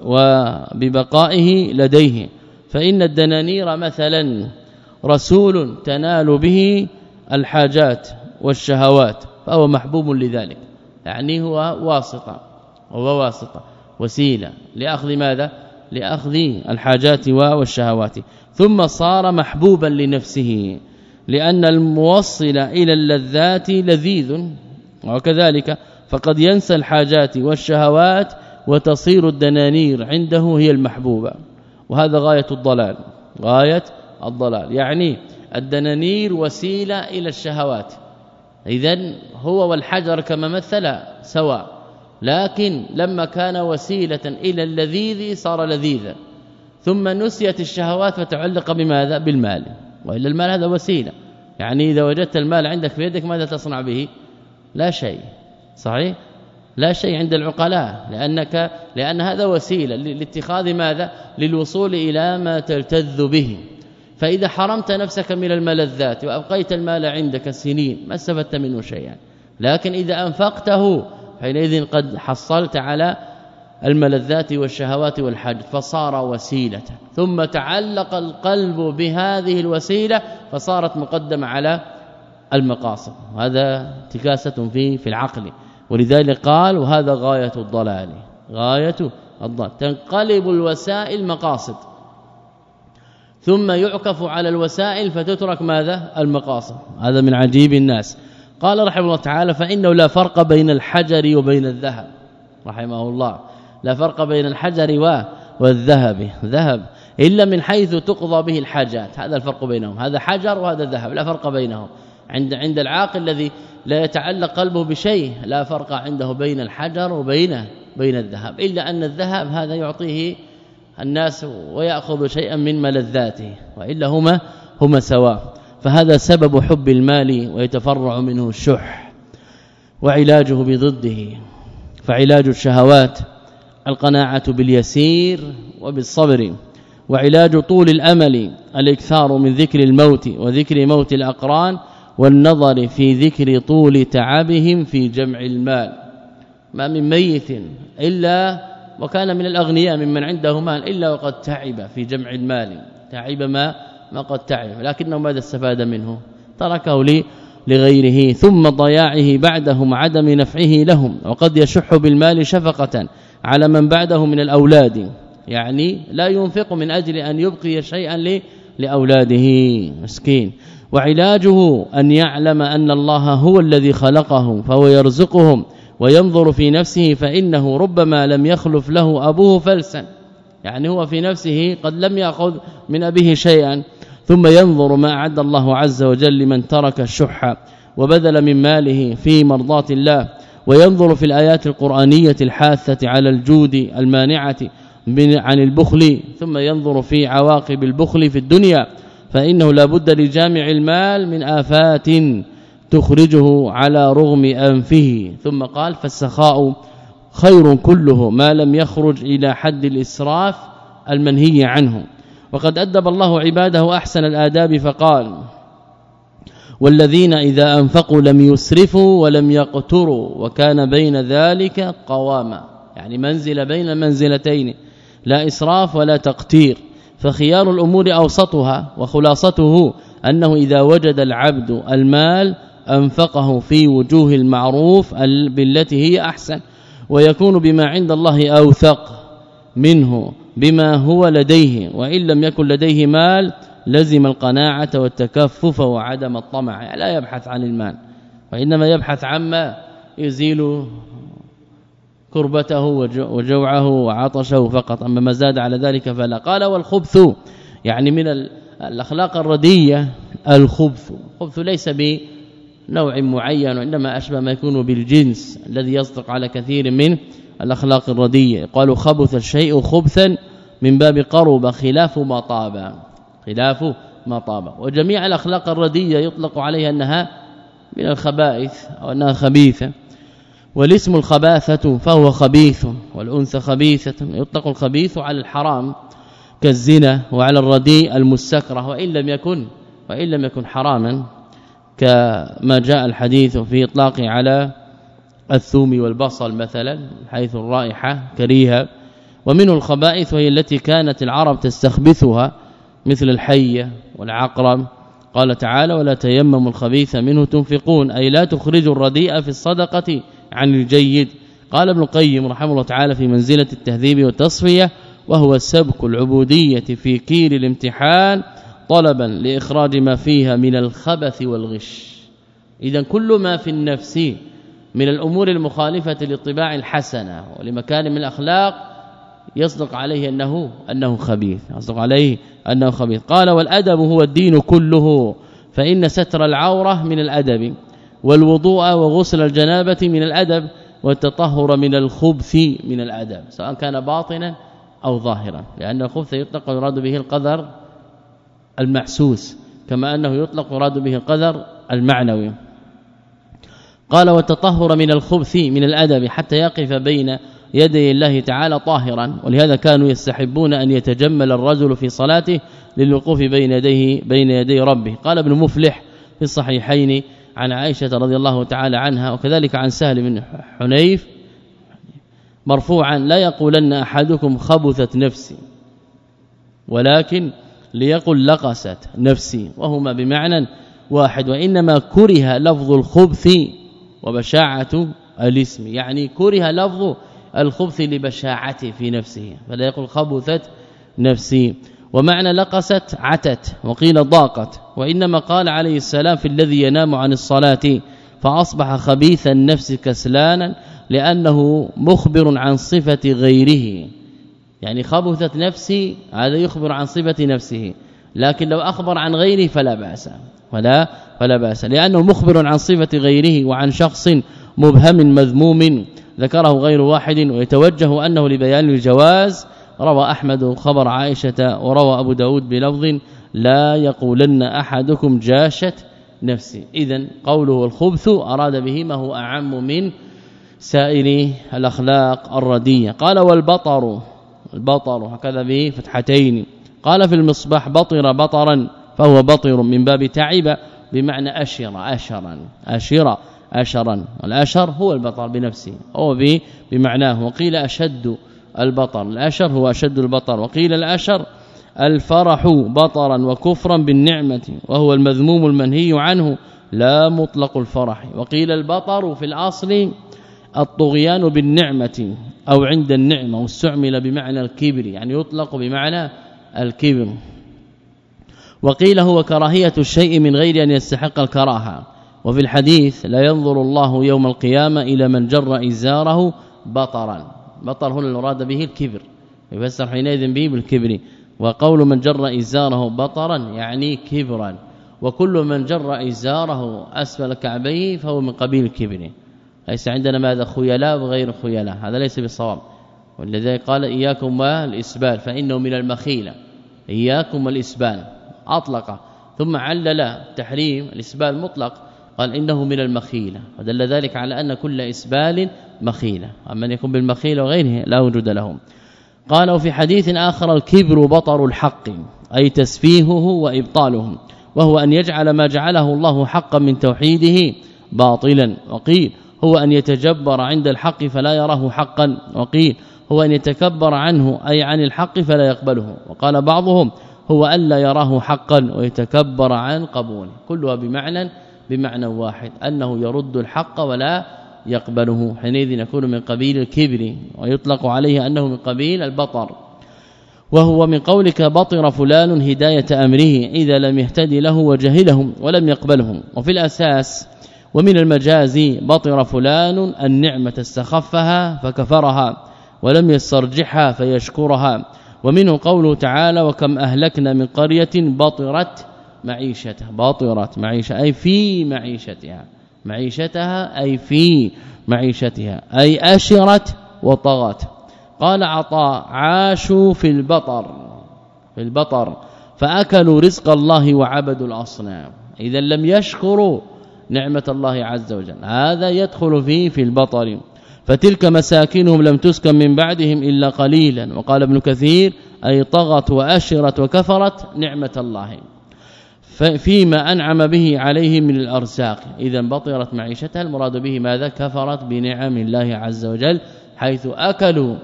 وببقائه لديه. فإن الدنانير مثلا رسول تنال به الحاجات والشهوات فهو محبوب لذلك. يعني هو واسطة هو واسطة وسيلة لأخذ ماذا؟ لأخذ الحاجات والشهوات. ثم صار محبوبا لنفسه لأن الموصل إلى اللذات لذيذ وكذلك فقد ينسى الحاجات والشهوات وتصير الدنانير عنده هي المحبوبة. وهذا غاية الضلال غاية الضلال. يعني الدنانير وسيلة إلى الشهوات. اذا هو والحجر كما مثل سواء. لكن لما كان وسيلة إلى اللذيذ صار لذيذا ثم نسيت الشهوات فتعلق بماذا؟ بالمال. وإلا المال هذا وسيلة. يعني إذا وجدت المال عندك في يدك ماذا تصنع به؟ لا شيء. صحيح؟ لا شيء عند العقلاء لأنك لأن هذا وسيلة لاتخاذ ماذا؟ للوصول إلى ما تلتذ به. فإذا حرمت نفسك من الملذات وأبقيت المال عندك سنين ما استفدت منه شيئا. لكن إذا أنفقته حينئذ قد حصلت على الملذات والشهوات والحج فصار وسيلة. ثم تعلق القلب بهذه الوسيلة فصارت مقدمة على المقاصد. هذا تكاسة في في العقل. ولذلك قال وهذا غاية الضلال غاية الضلال. تنقلب الوسائل مقاصد. ثم يعكف على الوسائل فتترك ماذا؟ المقاصد. هذا من عجيب الناس. قال رحمه الله تعالى فإنه لا فرق بين الحجر وبين الذهب. رحمه الله. لا فرق بين الحجر والذهب. ذهب. إلا من حيث تقضى به الحاجات. هذا الفرق بينهم. هذا حجر وهذا ذهب. لا فرق بينهم. عند عند العاقل الذي لا يتعلق قلبه بشيء لا فرق عنده بين الحجر وبين بين الذهب. إلا أن الذهب هذا يعطيه الناس ويأخذ شيئا من ملذاته وإلا هما هما سواء. فهذا سبب حب المال ويتفرع منه الشح وعلاجه بضده. فعلاج الشهوات القناعة باليسير وبالصبر وعلاج طول الأمل الإكثار من ذكر الموت وذكر موت الأقران والنظر في ذكر طول تعبهم في جمع المال. ما من ميت إلا وكان من الأغنياء ممن عنده مال إلا وقد تعب في جمع المال. تعب ما ما قد تعب. لكنه ماذا استفاد منه؟ تركه لي لغيره. ثم ضياعه بعدهم عدم نفعه لهم. وقد يشح بالمال شفقة على من بعده من الأولاد. يعني لا ينفق من أجل أن يبقي شيئا لأولاده. مسكين. وعلاجه أن يعلم أن الله هو الذي خلقهم فهو يرزقهم وينظر في نفسه فإنه ربما لم يخلف له أبوه فلسا. يعني هو في نفسه قد لم يأخذ من أبيه شيئا. ثم ينظر ما أعد الله عز وجل لمن ترك الشح وبذل من ماله في مرضات الله. وينظر في الآيات القرآنية الحاثة على الجود المانعة عن البخل ثم ينظر في عواقب البخل في الدنيا. فإنه لا بد لجامع المال من آفات تخرجه على رغم أنفه. ثم قال فالسخاء خير كله ما لم يخرج إلى حد الإسراف المنهي عنه. وقد أدب الله عباده أحسن الآداب فقال والذين إذا أنفقوا لم يسرفوا ولم يقتروا وكان بين ذلك قواما. يعني منزل بين المنزلتين لا إسراف ولا تقتير. فخيار الأمور أوسطها وخلاصته أنه إذا وجد العبد المال أنفقه في وجوه المعروف بالتي هي أحسن ويكون بما عند الله أوثق منه بما هو لديه وإن لم يكن لديه مال لزم القناعة والتكفف وعدم الطمع لا يبحث عن المال وإنما يبحث عما يزيل كربته وجوعه وعطشه فقط. أما ما زاد على ذلك فلا. قال والخبث يعني من الأخلاق الردية الخبث. الخبث ليس نوع معين وإنما أشبه ما يكون بالجنس الذي يصدق على كثير من الأخلاق الردية. قالوا خبث الشيء خبثا من باب قرب خلاف ما طاب. خلاف ما طاب. وجميع الأخلاق الردية يطلق عليها أنها من الخبائث أو أنها خبيثة. والاسم الخباثة فهو خبيث والأنثى خبيثة يطلق الخبيث على الحرام كالزنا وعلى الرديء المستكره وإن لم يكن وإن لم يكن حراما كما جاء الحديث في اطلاقه على الثوم والبصل مثلا حيث الرائحة كريهة. ومنه الخبائث وهي التي كانت العرب تستخبثها مثل الحية والعقرب. قال تعالى ولا تيمموا الخبيث منه تنفقون أي لا تخرجوا الرديء في الصدقة عن الجيد. قال ابن القيم رحمه الله تعالى في منزلة التهذيب والتصفية وهو سبك العبودية في كيل الامتحان طلبا لإخراج ما فيها من الخبث والغش. اذا كل ما في النفس من الأمور المخالفة للطباع الحسنة ولمكان من الأخلاق يصدق عليه انه أنه خبيث. يصدق عليه أنه خبيث. قال والأدب هو الدين كله فإن ستر العورة من الأدب. والوضوء وغسل الجنابة من الأدب والتطهر من الخبث من الأدب سواء كان باطنا أو ظاهرا لأن الخبث يطلق ويراد به القدر المحسوس كما أنه يطلق يراد به القدر المعنوي. قال والتطهر من الخبث من الأدب حتى يقف بين يدي الله تعالى طاهرا ولهذا كانوا يستحبون أن يتجمل الرجل في صلاته للوقوف بين يديه بين يدي ربه. قال ابن مفلح في الصحيحين عن عائشة رضي الله تعالى عنها وكذلك عن سهل بن حنيف مرفوعا لا يقولن أحدكم خبثت نفسي ولكن ليقل لقست نفسي. وهما بمعنى واحد وإنما كره لفظ الخبث وبشاعة الإسم. يعني كره لفظ الخبث لبشاعته في نفسه فلا يقول خبثت نفسي. ومعنى لقست عتت وقيل ضاقت وإنما قال عليه السلام في الذي ينام عن الصلاة فأصبح خبيث النفس كسلانا لأنه مخبر عن صفة غيره. يعني خبثت نفسي هذا يخبر عن صفة نفسه لكن لو أخبر عن غيره فلا بأس. ولا فلا بأس لأنه مخبر عن صفة غيره وعن شخص مبهم مذموم ذكره غير واحد ويتوجه أنه لبيان الجواز روى أحمد خبر عائشة وروى أبو داود بلفظ لا يقولن أحدكم جاشت نفسي اذا قوله الخبث أراد به ما هو أعم من سائر الأخلاق الردية. قال والبطر البطر هكذا به فتحتين. قال في المصباح بطر بطرا فهو بطر من باب تعب بمعنى أشر أشرا أشر أشرا. والاشر هو البطر بنفسه أو بمعناه. وقيل أشد البطر. الأشر هو أشد البطر. وقيل الأشر الفرح بطرا وكفرا بالنعمة وهو المذموم المنهي عنه لا مطلق الفرح. وقيل البطر في الأصل الطغيان بالنعمة أو عند النعمة واستعمل بمعنى الكبر يعني يطلق بمعنى الكبر. وقيل هو كراهية الشيء من غير أن يستحق الكراهة. وفي الحديث لا ينظر الله يوم القيامة إلى من جر إزاره بطرا. بطر هنا المراد به الكبر. يفسر حينئذ به بالكبر. وقول من جر إزاره بطرا يعني كبرا. وكل من جر إزاره أسفل كعبيه فهو من قبيل الكبر. ليس عندنا ماذا خيلاء وغير خيلاء. هذا ليس بالصواب. ولذلك قال إياكم والإسبال فإنه من المخيله إياكم والإسبال أطلق. ثم علل تحريم الإسبال مطلق. قال إنه من المخيلة ودل ذلك على أن كل إسبال مخيلة أما أن يكون بالمخيله وغيره لا وجود لهم. قال وفي حديث آخر الكبر بطر الحق أي تسفيهه وإبطاله وهو أن يجعل ما جعله الله حقا من توحيده باطلا. وقيل هو أن يتجبر عند الحق فلا يراه حقا. وقيل هو أن يتكبر عنه أي عن الحق فلا يقبله. وقال بعضهم هو ألا يراه حقا ويتكبر عن قبوله كلها بمعنى بمعنى واحد أنه يرد الحق ولا يقبله. حينئذ يكون من قبيل الكبر ويطلق عليه أنه من قبيل البطر. وهو من قولك بطر فلان هداية أمره إذا لم يهتدي له وجهلهم ولم يقبلهم. وفي الأساس ومن المجاز بطر فلان النعمة استخفها فكفرها ولم يسترجحها فيشكرها. ومنه قوله تعالى وكم أهلكنا من قرية بطرت معيشتها باطرت معيشة أي في معيشتها. معيشتها أي في معيشتها أي أشرت وطغت. قال عطاء عاشوا في البطر في البطر فأكلوا رزق الله وعبدوا الأصنام. اذا لم يشكروا نعمة الله عز وجل. هذا يدخل فيه في البطر. فتلك مساكنهم لم تسكن من بعدهم إلا قليلا. وقال ابن كثير أي طغت وأشرت وكفرت نعمة الله. فيما أنعم به عليهم من الأرزاق. اذا بطرت معيشتها المراد به ماذا؟ كفرت بنعم الله عز وجل حيث أكلوا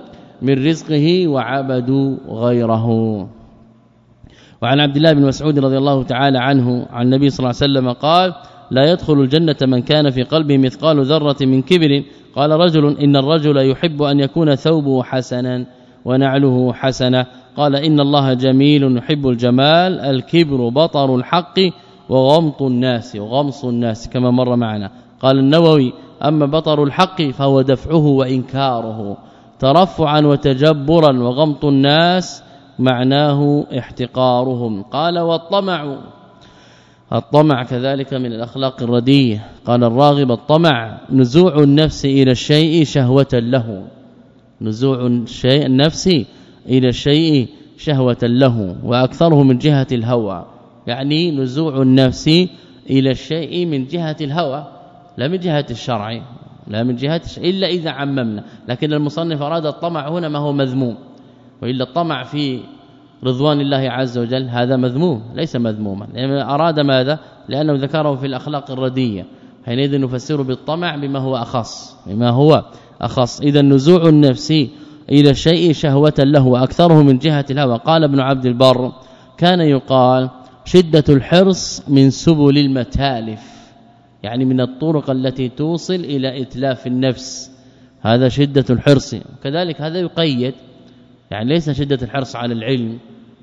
من رزقه وعبدوا غيره. وعن عبد الله بن مسعود رضي الله تعالى عنه عن النبي صلى الله عليه وسلم قال لا يدخل الجنة من كان في قلبه مثقال ذرة من كبر قال رجل إن الرجل يحب أن يكون ثوبه حسنا ونعله حسنة قال إن الله جميل يحب الجمال الكبر بطر الحق وغمط الناس وغمص الناس كما مر معنا. قال النووي أما بطر الحق فهو دفعه وإنكاره ترفعا وتجبرا وغمط الناس معناه احتقارهم. قال والطمع الطمع كذلك من الأخلاق الردية. قال الراغب الطمع نزوع النفس إلى الشيء شهوة له نزوع الشيء النفس إلى الشيء شهوة له وأكثره من جهة الهوى. يعني نزوع النفس إلى الشيء من جهة الهوى لا من جهة الشرع لا من جهة إلا إذا عممنا. لكن المصنف أراد الطمع هنا ما هو مذموم. وإلا الطمع في رضوان الله عز وجل هذا مذموم ليس مذموما. لأن أراد ماذا؟ لأنه ذكره في الأخلاق الردية. حينئذ نفسره بالطمع بما هو أخص بما هو أخص. إذا النزوع النفسي إلى الشيء شهوة له وأكثره من جهة الهوى. قال ابن عبد البر كان يقال شدة الحرص من سبل المتالف يعني من الطرق التي توصل إلى إتلاف النفس. هذا شدة الحرص. كذلك هذا يقيد يعني ليس شدة الحرص على العلم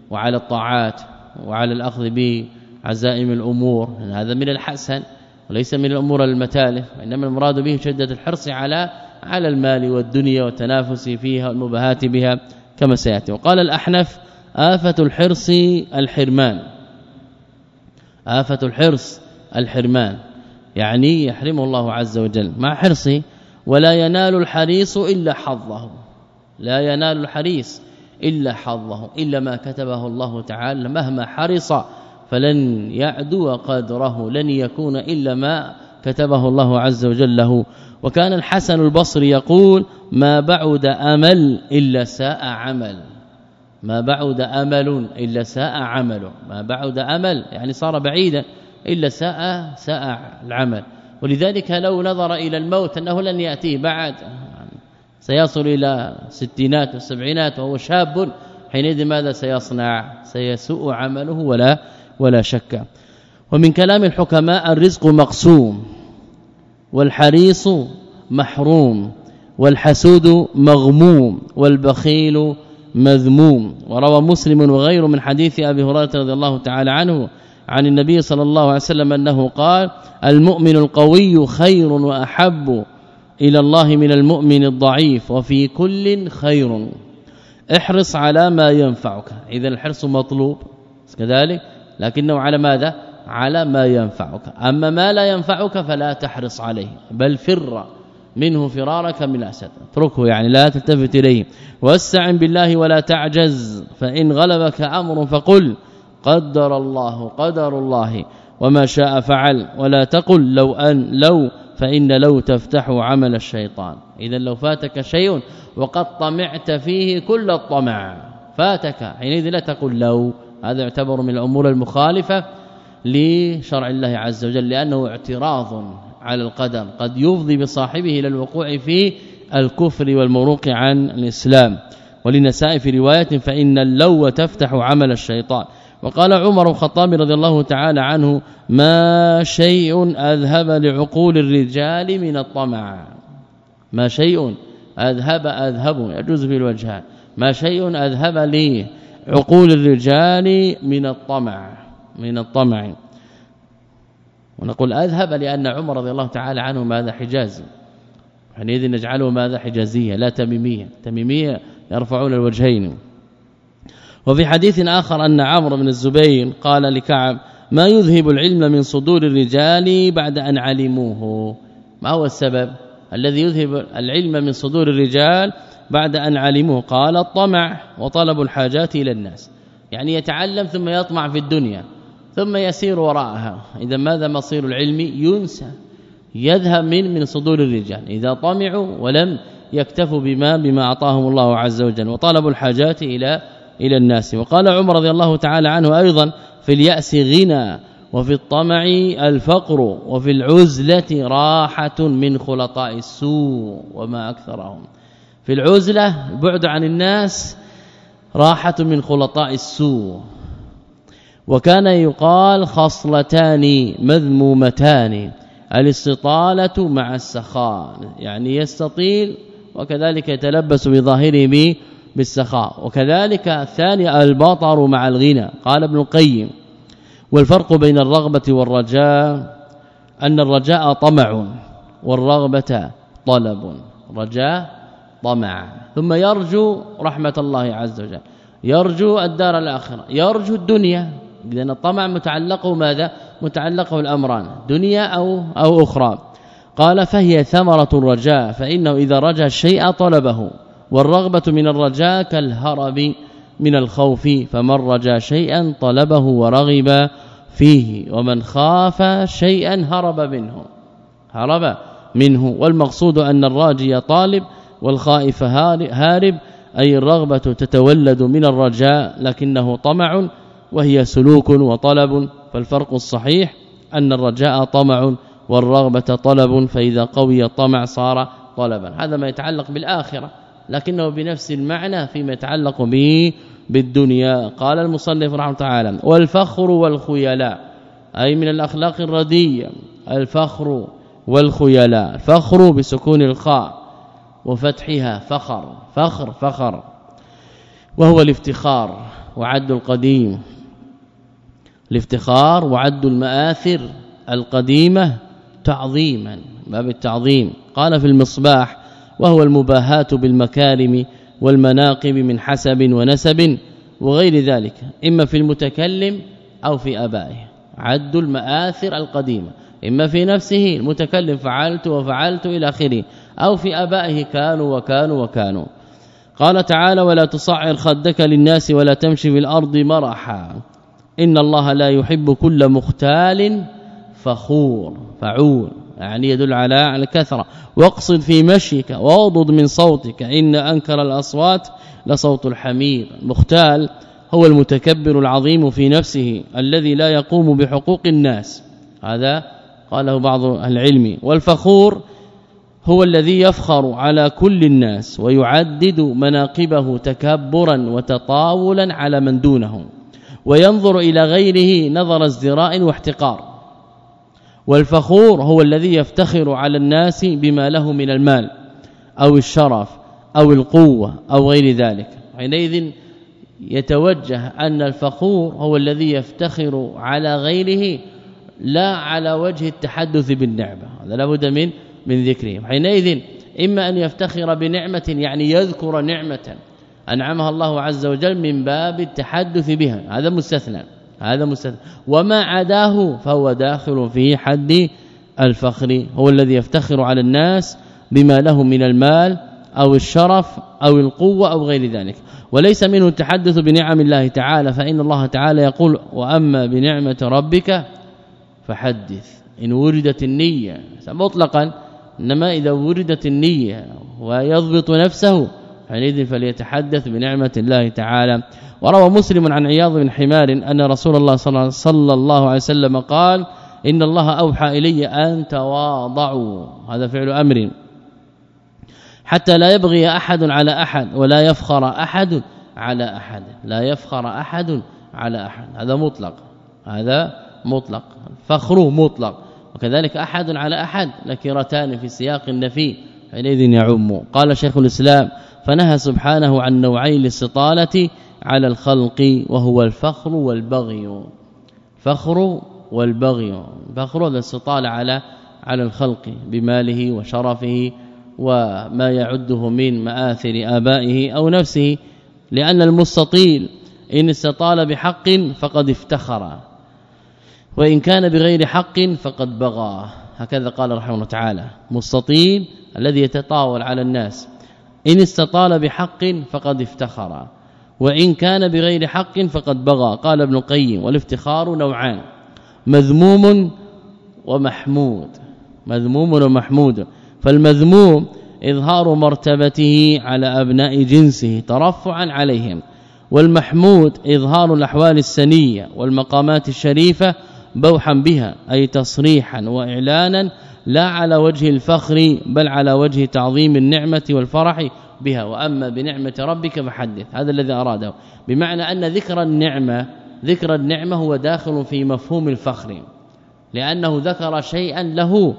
وعلى الطاعات وعلى الأخذ بعزائم الأمور هذا من الحسن وليس من الأمور المتالف انما المراد به شدة الحرص على على المال والدنيا والتنافس فيها والمباهات بها كما سيأتي. وقال الأحنف آفة الحرص الحرمان. آفة الحرص الحرمان. يعني يحرمه الله عز وجل. مع حرصه ولا ينال الحريص إلا حظه. لا ينال الحريص إلا حظه. إلا ما كتبه الله تعالى. مهما حرص فلن يعدو قدره. لن يكون إلا ما كتبه الله عز وجل له. وكان الحسن البصري يقول ما بعد أمل إلا ساء عمل. ما بعد أمل إلا ساء عمله ما بعد أمل يعني صار بعيدا إلا ساء ساء العمل. ولذلك لو نظر إلى الموت أنه لن يأتيه بعد. سيصل إلى ستينات وسبعينات وهو شاب. حينئذ ماذا سيصنع؟ سيسوء عمله ولا ولا شك. ومن كلام الحكماء الرزق مقسوم. والحريص محروم والحسود مغموم والبخيل مذموم. وروى مسلم وغيره من حديث أبي هريرة رضي الله تعالى عنه عن النبي صلى الله عليه وسلم أنه قال المؤمن القوي خير وأحب إلى الله من المؤمن الضعيف وفي كل خير. احرص على ما ينفعك. إذا الحرص مطلوب كذلك. لكنه على ماذا؟ على ما ينفعك. أما ما لا ينفعك فلا تحرص عليه بل فر منه فرارك من الاسد اتركه يعني لا تلتفت إليه. واستعن بالله ولا تعجز فإن غلبك أمر فقل قدر الله قدر الله. وما شاء فعل ولا تقل لو أن لو فإن لو تفتح عمل الشيطان. اذا لو فاتك شيء وقد طمعت فيه كل الطمع فاتك. حينئذ لا تقل لو. هذا يعتبر من الأمور المخالفة. لشرع الله عز وجل لأنه اعتراض على القدر قد يفضي بصاحبه إلى الوقوع في الكفر والمروق عن الإسلام. ولنساء في رواية فإن اللو تفتح عمل الشيطان. وقال عمر الخطاب رضي الله تعالى عنه ما شيء أذهب لعقول الرجال من الطمع. ما شيء أذهب أذهب يجوز في الوجهان. ما شيء أذهب لي عقول الرجال من الطمع. من الطمع. ونقول أذهب لأن عمر رضي الله تعالى عنه ماذا حجازي حينئذ نجعله ماذا حجازية لا تميمية. تميمية يرفعون الوجهين. وفي حديث آخر أن عمرو بن الزبير قال لكعب ما يذهب العلم من صدور الرجال بعد أن علموه. ما هو السبب؟ الذي يذهب العلم من صدور الرجال بعد أن علموه. قال الطمع وطلب الحاجات إلى الناس. يعني يتعلم ثم يطمع في الدنيا. ثم يسير وراءها. إذا ماذا مصير العلم؟ ينسى. يذهب من من صدور الرجال. إذا طمعوا ولم يكتفوا بما بما أعطاهم الله عز وجل. وطلبوا الحاجات إلى إلى الناس. وقال عمر رضي الله تعالى عنه أيضا في اليأس غنى وفي الطمع الفقر وفي العزلة راحة من خلطاء السوء وما أكثرهم. في العزلة البعد عن الناس راحة من خلطاء السوء. وكان يقال خصلتان مذمومتان الاستطالة مع السخاء يعني يستطيل وكذلك يتلبس بظاهره بالسخاء وكذلك الثاني البطر مع الغنى قال ابن القيم. والفرق بين الرغبة والرجاء أن الرجاء طمع والرغبة طلب رجاء طمع. ثم يرجو رحمة الله عز وجل يرجو الدار الآخرة يرجو الدنيا. لأن الطمع متعلقه ماذا؟ متعلقه الأمران دنيا أو أو أخرى. قال فهي ثمرة الرجاء فإنه إذا رجا الشيء طلبه والرغبة من الرجاء كالهرب من الخوف فمن رجا شيئا طلبه ورغب فيه ومن خاف شيئا هرب منه. هرب منه. والمقصود أن الراجي طالب والخائف هارب أي الرغبة تتولد من الرجاء لكنه طمع وهي سلوك وطلب فالفرق الصحيح أن الرجاء طمع والرغبة طلب فإذا قوي الطمع صار طلبا. هذا ما يتعلق بالآخرة لكنه بنفس المعنى فيما يتعلق به بالدنيا. قال المصنف رحمه تعالى والفخر والخيلاء أي من الأخلاق الردية الفخر والخيلاء. الفخر بسكون الخاء وفتحها فخر فخر فخر وهو الافتخار وعد القديم. الافتخار وعد المآثر القديمة تعظيما باب التعظيم قال في المصباح وهو المباهاة بالمكارم والمناقب من حسب ونسب وغير ذلك إما في المتكلم أو في آبائه. عد المآثر القديمة إما في نفسه المتكلم فعلت وفعلت إلى آخره أو في آبائه كانوا وكانوا وكانوا. قال تعالى ولا تصعر خدك للناس ولا تمشي في الأرض مرحا. إن الله لا يحب كل مختال فخور فعول. يعني يدل على الكثرة. واقصد في مشيك واغضض من صوتك. إن أنكر الأصوات لصوت الحمير. مختال هو المتكبر العظيم في نفسه الذي لا يقوم بحقوق الناس. هذا قاله بعض العلم. والفخور هو الذي يفخر على كل الناس ويعدد مناقبه تكبرا وتطاولا على من دونه وينظر إلى غيره نظر ازدراء واحتقار. والفخور هو الذي يفتخر على الناس بما له من المال أو الشرف أو القوة أو غير ذلك. حينئذ يتوجه أن الفخور هو الذي يفتخر على غيره لا على وجه التحدث بالنعمة. هذا لابد من من ذكره. حينئذ إما أن يفتخر بنعمة يعني يذكر نعمة أنعمها الله عز وجل من باب التحدث بها. هذا مستثنى. هذا مستثنى. وما عداه فهو داخل في حد الفخر. هو الذي يفتخر على الناس بما له من المال أو الشرف أو القوة أو غير ذلك. وليس منه التحدث بنعم الله تعالى فإن الله تعالى يقول وأما بنعمة ربك فحدث. إن وردت النية مطلقا إنما إذا وردت النية ويضبط نفسه حينئذ فليتحدث بنعمة الله تعالى. وروى مسلم عن عياض بن حمار أن رسول الله صلى الله عليه وسلم قال إن الله أوحى إلي أن تواضعوا. هذا فعل أمر. حتى لا يبغي أحد على أحد ولا يفخر أحد على أحد. لا يفخر أحد على أحد. هذا مطلق. هذا مطلق. فخر مطلق. وكذلك أحد على أحد نكرتان في سياق النفي. حينئذ يعم. قال شيخ الإسلام فنهى سبحانه عن نوعي الاستطالة على الخلق وهو الفخر والبغي. فخر والبغي. فخر الاستطالة على على الخلق بماله وشرفه وما يعده من مآثر آبائه أو نفسه. لأن المستطيل إن استطال بحق فقد افتخر وإن كان بغير حق فقد بغى. هكذا قال رحمه الله تعالى. مستطيل الذي يتطاول على الناس إن استطال بحق فقد افتخر وإن كان بغير حق فقد بغى قال ابن القيم والافتخار نوعان مذموم ومحمود مذموم ومحمود فالمذموم إظهار مرتبته على أبناء جنسه ترفعا عليهم والمحمود إظهار الأحوال السنية والمقامات الشريفة بوحا بها أي تصريحا واعلانا لا على وجه الفخر بل على وجه تعظيم النعمة والفرح بها. وأما بنعمة ربك فحدث هذا الذي أراده. بمعنى أن ذكر النعمة ذكر النعمة هو داخل في مفهوم الفخر لأنه ذكر شيئا له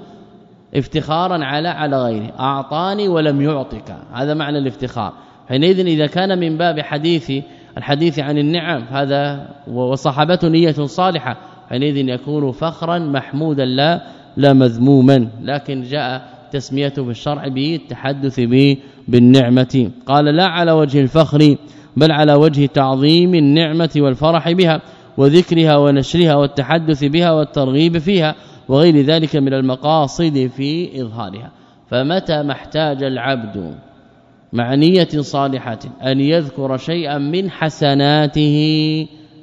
افتخارا على على غيره. أعطاني ولم يعطك. هذا معنى الافتخار. حينئذ إذا كان من باب حديث الحديث عن النعم هذا وصحبته نية صالحة حينئذ يكون فخرا محمودا لا لا مذموما لكن جاء تسميته في الشرع به بالنعمة. قال لا على وجه الفخر بل على وجه تعظيم النعمة والفرح بها وذكرها ونشرها والتحدث بها والترغيب فيها وغير ذلك من المقاصد في إظهارها. فمتى ما احتاج العبد مع نية صالحة أن يذكر شيئا من حسناته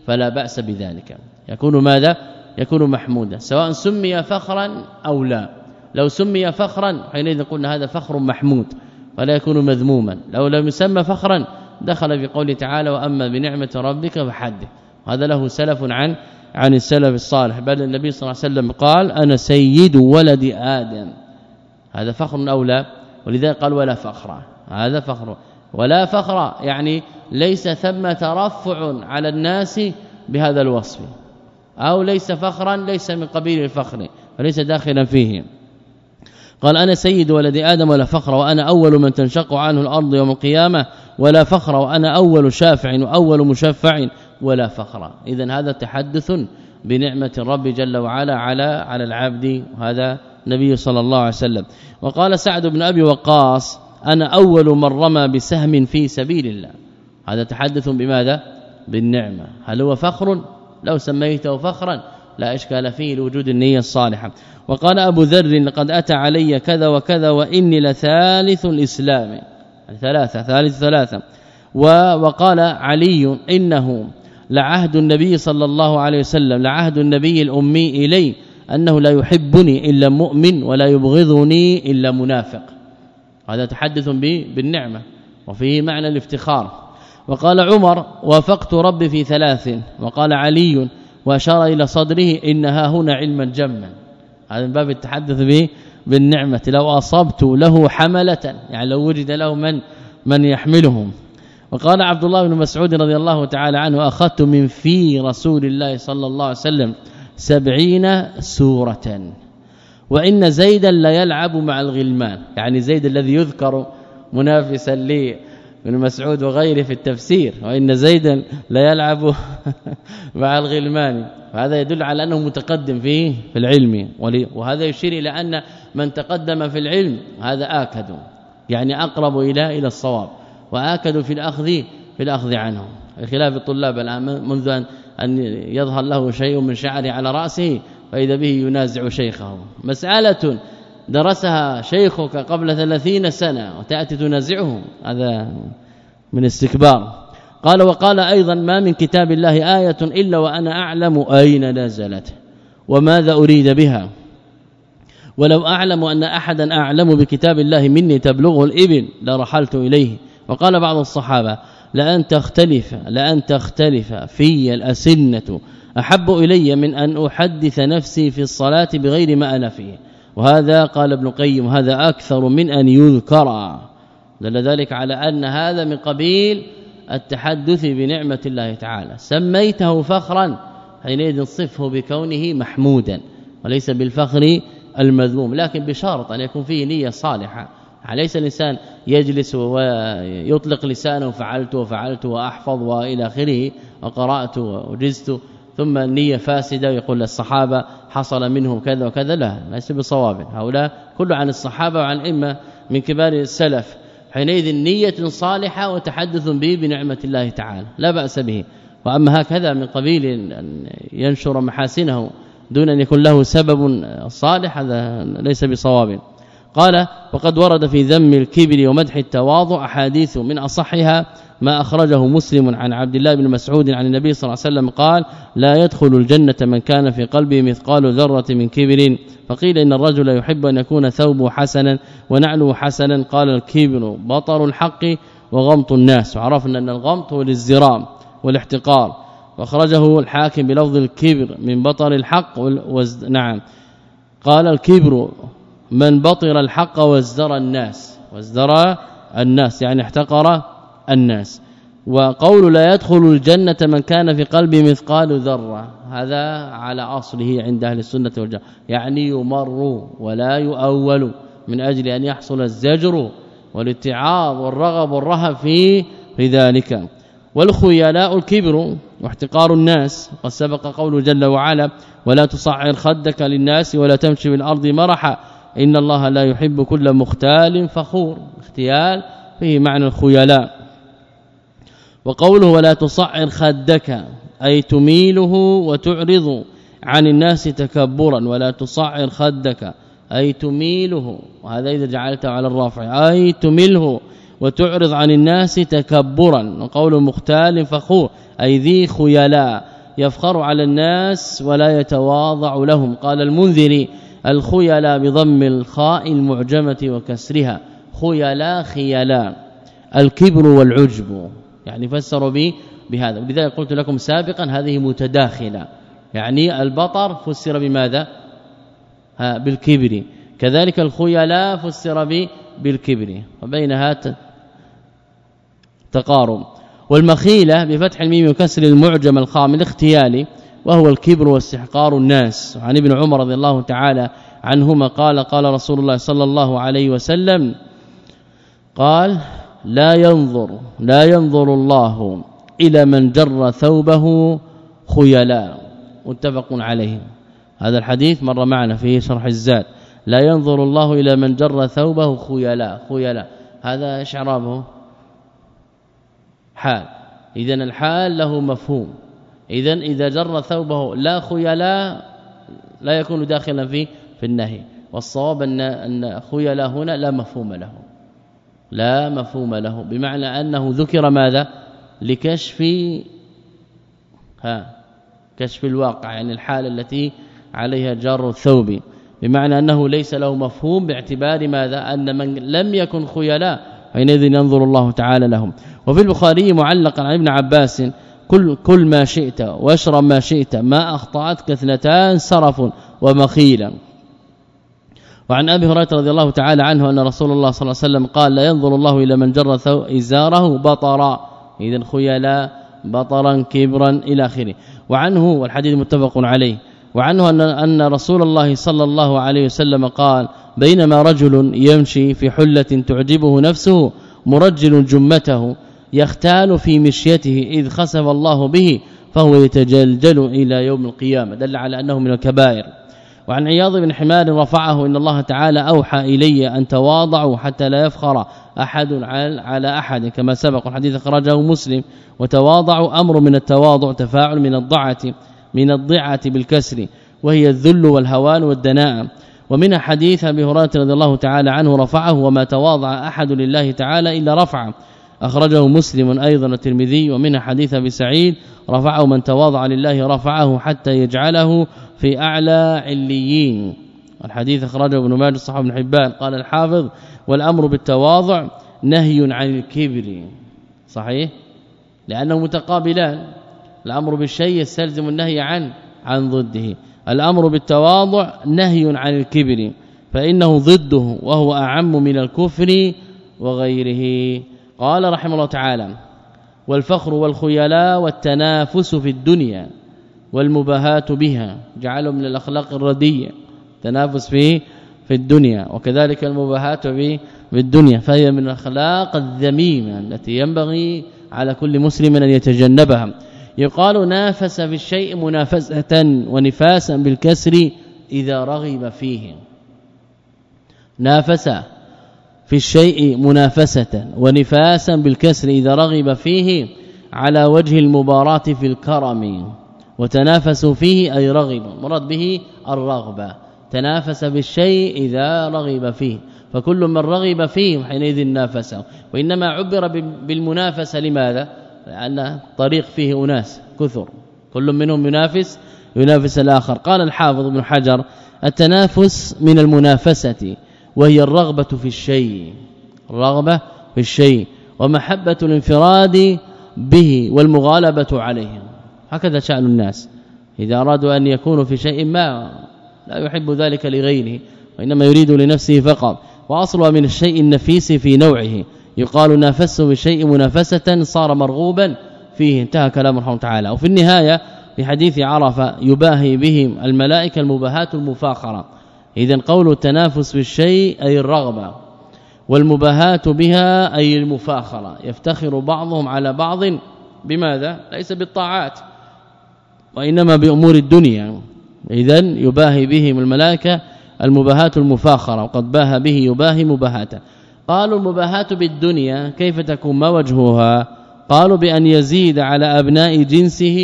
فلا بأس بذلك. يكون ماذا؟ يكون محمودا سواء سمي فخرا أو لا. لو سمي فخرا حينئذ قلنا هذا فخر محمود فلا يكون مذموما. لو لم يسمى فخرا دخل في تعالى وأما بنعمة ربك فحدث. هذا له سلف عن عن السلف الصالح. بل النبي صلى الله عليه وسلم قال أنا سيد ولد آدم. هذا فخر أو لا؟ ولذلك قال ولا فخر. هذا فخر. ولا فخر يعني ليس ثم ترفع على الناس بهذا الوصف. أو ليس فخرا ليس من قبيل الفخر وليس داخلا فيه قال أنا سيد ولد آدم ولا فخر وأنا أول من تنشق عنه الأرض يوم القيامة ولا فخر وأنا أول شافع وأول مشفع ولا فخر. اذا هذا تحدث بنعمة الرب جل وعلا على على العبد وهذا النبي صلى الله عليه وسلم. وقال سعد بن أبي وقاص أنا أول من رمى بسهم في سبيل الله. هذا تحدث بماذا؟ بالنعمة. هل هو فخر؟ لو سميته فخرا لا إشكال فيه لوجود النية الصالحة. وقال أبو ذر لقد أتى علي كذا وكذا وإني لثالث الإسلام. ثلاثة ثالث ثلاثة. وقال علي إنه لعهد النبي صلى الله عليه وسلم لعهد النبي الأمي إلي أنه لا يحبني إلا مؤمن ولا يبغضني إلا منافق. هذا تحدث بالنعمة وفيه معنى الافتخار. وقال عمر وافقت ربي في ثلاث وقال علي وأشار إلى صدره انها هنا علما جما هذا من باب التحدث به بالنعمة. لو أصبت له حملة يعني لو وجد له من من يحملهم. وقال عبد الله بن مسعود رضي الله تعالى عنه أخذت من في رسول الله صلى الله عليه وسلم سبعين سورة. وإن زيدا لا يلعب مع الغلمان. يعني زيد الذي يذكر منافسا لي ابن مسعود وغيره في التفسير وإن زيدا لا يلعب مع الغلمان. وهذا يدل على أنه متقدم فيه في العلم. وهذا يشير إلى أن من تقدم في العلم هذا آكد يعني أقرب إلى إلى الصواب وآكد في الأخذ في الأخذ عنه. خلاف الطلاب الآن منذ أن يظهر له شيء من شعره على رأسه فإذا به ينازع شيخه. مسألة درسها شيخك قبل ثلاثين سنة وتأتي تنازعه هذا من استكبار. قال وقال أيضا ما من كتاب الله آية إلا وأنا أعلم أين نزلت وماذا أريد بها. ولو أعلم أن احدا أعلم بكتاب الله مني تبلغه الابن لرحلت إليه. وقال بعض الصحابة لأن تختلف لأن تختلف في الأسنة. أحب إلي من أن أحدث نفسي في الصلاة بغير ما أنا فيه. وهذا قال ابن قيم هذا أكثر من أن يذكر. دل ذلك على أن هذا من قبيل التحدث بنعمة الله تعالى. سميته فخرا حينئذ صفه بكونه محمودا وليس بالفخر المذموم لكن بشرط أن يكون فيه نية صالحة. ليس الإنسان يجلس ويطلق لسانه فعلت وفعلت وأحفظ وإلى آخره وقرأت وجزت ثم النيه فاسدة ويقول الصحابه حصل منهم كذا وكذا لا ليس بصواب. هؤلاء كل عن الصحابة وعن ائمه من كبار السلف. حينئذ نية صالحة وتحدث به بنعمة الله تعالى لا بأس به. وأما هكذا من قبيل أن ينشر محاسنه دون أن يكون له سبب صالح هذا ليس بصواب. قال وقد ورد في ذم الكبر ومدح التواضع أحاديث من أصحها ما أخرجه مسلم عن عبد الله بن مسعود عن النبي صلى الله عليه وسلم قال لا يدخل الجنة من كان في قلبه مثقال ذرة من كبر فقيل إن الرجل يحب أن يكون ثوبه حسنا ونعله حسنا قال الكبر بطر الحق وغمط الناس وعرفنا أن الغمط هو الازدرام والاحتقار. واخرجه الحاكم بلفظ الكبر من بطر الحق. نعم. قال الكبر من بطر الحق وازدرى الناس وازدرى الناس يعني احتقر الناس. وقول لا يدخل الجنة من كان في قلبه مثقال ذرة. هذا على أصله عند أهل السنة والجماعة. يعني يمر ولا يؤول من أجل أن يحصل الزجر والاتعاظ والرغب والرهب في في ذلك. والخيلاء الكبر واحتقار الناس. قد سبق قوله جل وعلا ولا تصعر خدك للناس ولا تمشي بالارض مرحا. إن الله لا يحب كل مختال فخور. اختيال فيه معنى الخيلاء. وقوله ولا تصعر خدك أي تميله وتعرض عن الناس تكبرا ولا تصعر خدك أي تميله وهذا إذا جعلته على الرافع أي تميله وتعرض عن الناس تكبرا وقول مختال فخور أي ذي خيلاء يفخر على الناس ولا يتواضع لهم. قال المنذري الخيلاء بضم الخاء المعجمة وكسرها خيلاء خيلاء الكبر والعجب. يعني فسروا به بهذا. ولذلك قلت لكم سابقا هذه متداخلة. يعني البطر فسر بماذا؟ بالكبر. كذلك الخيلاء فسر بالكبر. وبينها تقارب. والمخيلة بفتح الميم وكسر المعجم الخام الاختيالي وهو الكبر واستحقار الناس. عن ابن عمر رضي الله تعالى عنهما قال قال رسول الله صلى الله عليه وسلم قال لا ينظر لا ينظر الله إلى من جر ثوبه خيلاء. متفق عليه. هذا الحديث مر معنا في شرح الزاد. لا ينظر الله إلى من جر ثوبه خيلاء خيلاء. هذا إيش حال. اذا الحال له مفهوم. اذا إذا جر ثوبه لا خيلاء لا يكون داخلا في في النهي. والصواب أن أن خيلاء هنا لا مفهوم له. لا مفهوم له بمعنى أنه ذكر ماذا؟ لكشف ها كشف الواقع يعني الحالة التي عليها جار الثوب بمعنى أنه ليس له مفهوم باعتبار ماذا؟ أن من لم يكن خيلاء حينئذ ينظر الله تعالى لهم. وفي البخاري معلقا عن ابن عباس كل كل ما شئت وأشرب ما شئت ما أخطأتك اثنتان سرف ومخيلا. وعن أبي هريرة رضي الله تعالى عنه أن رسول الله صلى الله عليه وسلم قال لا ينظر الله إلى من جر إزاره بطرا. اذا خيلا بطرا كبرا إلى آخره. وعنه والحديث متفق عليه. وعنه أن أن رسول الله صلى الله عليه وسلم قال بينما رجل يمشي في حلة تعجبه نفسه مرجل جمته يختال في مشيته إذ خسف الله به فهو يتجلجل إلى يوم القيامة. دل على أنه من الكبائر. وعن عياض بن حمار رفعه إن الله تعالى أوحى إلي أن تواضعوا حتى لا يفخر أحد على أحد كما سبق الحديث أخرجه مسلم. وتواضعوا أمر من التواضع تفاعل من الضعه من الضعة بالكسر وهي الذل والهوان والدناءه ومن حديث أبي هريرة رضي الله تعالى عنه رفعه وما تواضع أحد لله تعالى إلا رفعه. أخرجه مسلم أيضا الترمذي. ومن حديث أبي سعيد رفعه من تواضع لله رفعه حتى يجعله في أعلى عليين. الحديث أخرجه ابن ماجه صحابه بن حبان. قال الحافظ والأمر بالتواضع نهي عن الكبر. صحيح؟ لأنه متقابلان. الأمر بالشيء يستلزم النهي عن عن ضده. الأمر بالتواضع نهي عن الكبر. فإنه ضده وهو أعم من الكفر وغيره. قال رحمه الله تعالى والفخر والخيلاء والتنافس في الدنيا. والمباهات بها جعله من الاخلاق الردية تنافس في في الدنيا وكذلك المباهات في الدنيا فهي من الأخلاق الذميمة التي ينبغي على كل مسلم أن يتجنبها. يقال نافس في الشيء منافسة ونفاسا بالكسر إذا رغب فيه. نافس في الشيء منافسة ونفاسا بالكسر إذا رغب فيه على وجه المباراة في الكرم. وتنافسوا فيه أي رغب. مراد به الرغبة. تنافس بالشيء إذا رغب فيه. فكل من رغب فيه حينئذ نافسه. وإنما عبر بالمنافسة لماذا؟ لأن الطريق فيه أناس كثر. كل منهم ينافس ينافس الآخر. قال الحافظ ابن حجر التنافس من المنافسة وهي الرغبة في الشيء. الرغبة في الشيء. ومحبة الانفراد به والمغالبة عليه. هكذا شأن الناس. إذا أرادوا أن يكونوا في شيء ما لا يحب ذلك لغيره وإنما يريد لنفسه فقط. واصلها من الشيء النفيس في نوعه. يقال نافسه بشيء منافسة صار مرغوبا. فيه انتهى كلام رحمه تعالى. وفي النهاية في حديث عرفة يباهي بهم الملائكة المباهات المفاخرة. اذا قول التنافس في الشيء أي الرغبة والمباهات بها أي المفاخرة. يفتخر بعضهم على بعض بماذا؟ ليس بالطاعات. وإنما بأمور الدنيا. اذا يباهي بهم الملائكة المباهات المفاخرة وقد باهى به يباهي مباهاته. قالوا المباهات بالدنيا كيف تكون؟ ما وجهها؟ قالوا بأن يزيد على أبناء جنسه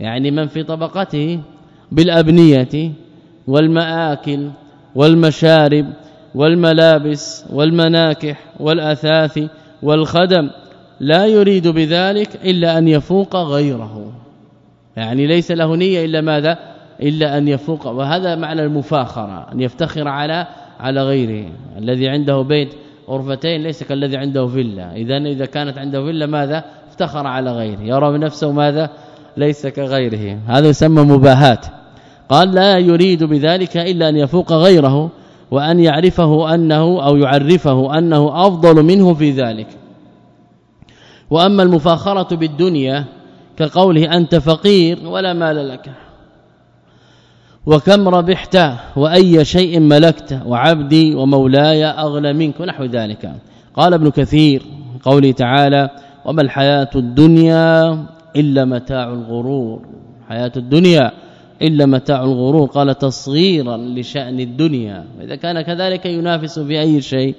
يعني من في طبقته بالأبنية والمآكل والمشارب والملابس والمناكح والأثاث والخدم. لا يريد بذلك إلا أن يفوق غيره. يعني ليس له نية إلا ماذا؟ إلا أن يفوق وهذا معنى المفاخرة أن يفتخر على على غيره. الذي عنده بيت غرفتين ليس كالذي عنده فيلا. اذا إذا كانت عنده فيلا ماذا؟ افتخر على غيره. يرى بنفسه ماذا؟ ليس كغيره. هذا يسمى مباهات. قال لا يريد بذلك إلا أن يفوق غيره وأن يعرفه أنه أو يعرفه أنه أفضل منه في ذلك. وأما المفاخرة بالدنيا كقوله أنت فقير ولا مال لك. وكم ربحت وأي شيء ملكت وعبدي ومولاي أغلى منك ونحو ذلك. قال ابن كثير قوله تعالى وما الحياة الدنيا إلا متاع الغرور. حياة الدنيا إلا متاع الغرور. قال تصغيرا لشأن الدنيا. إذا كان كذلك ينافس في أي شيء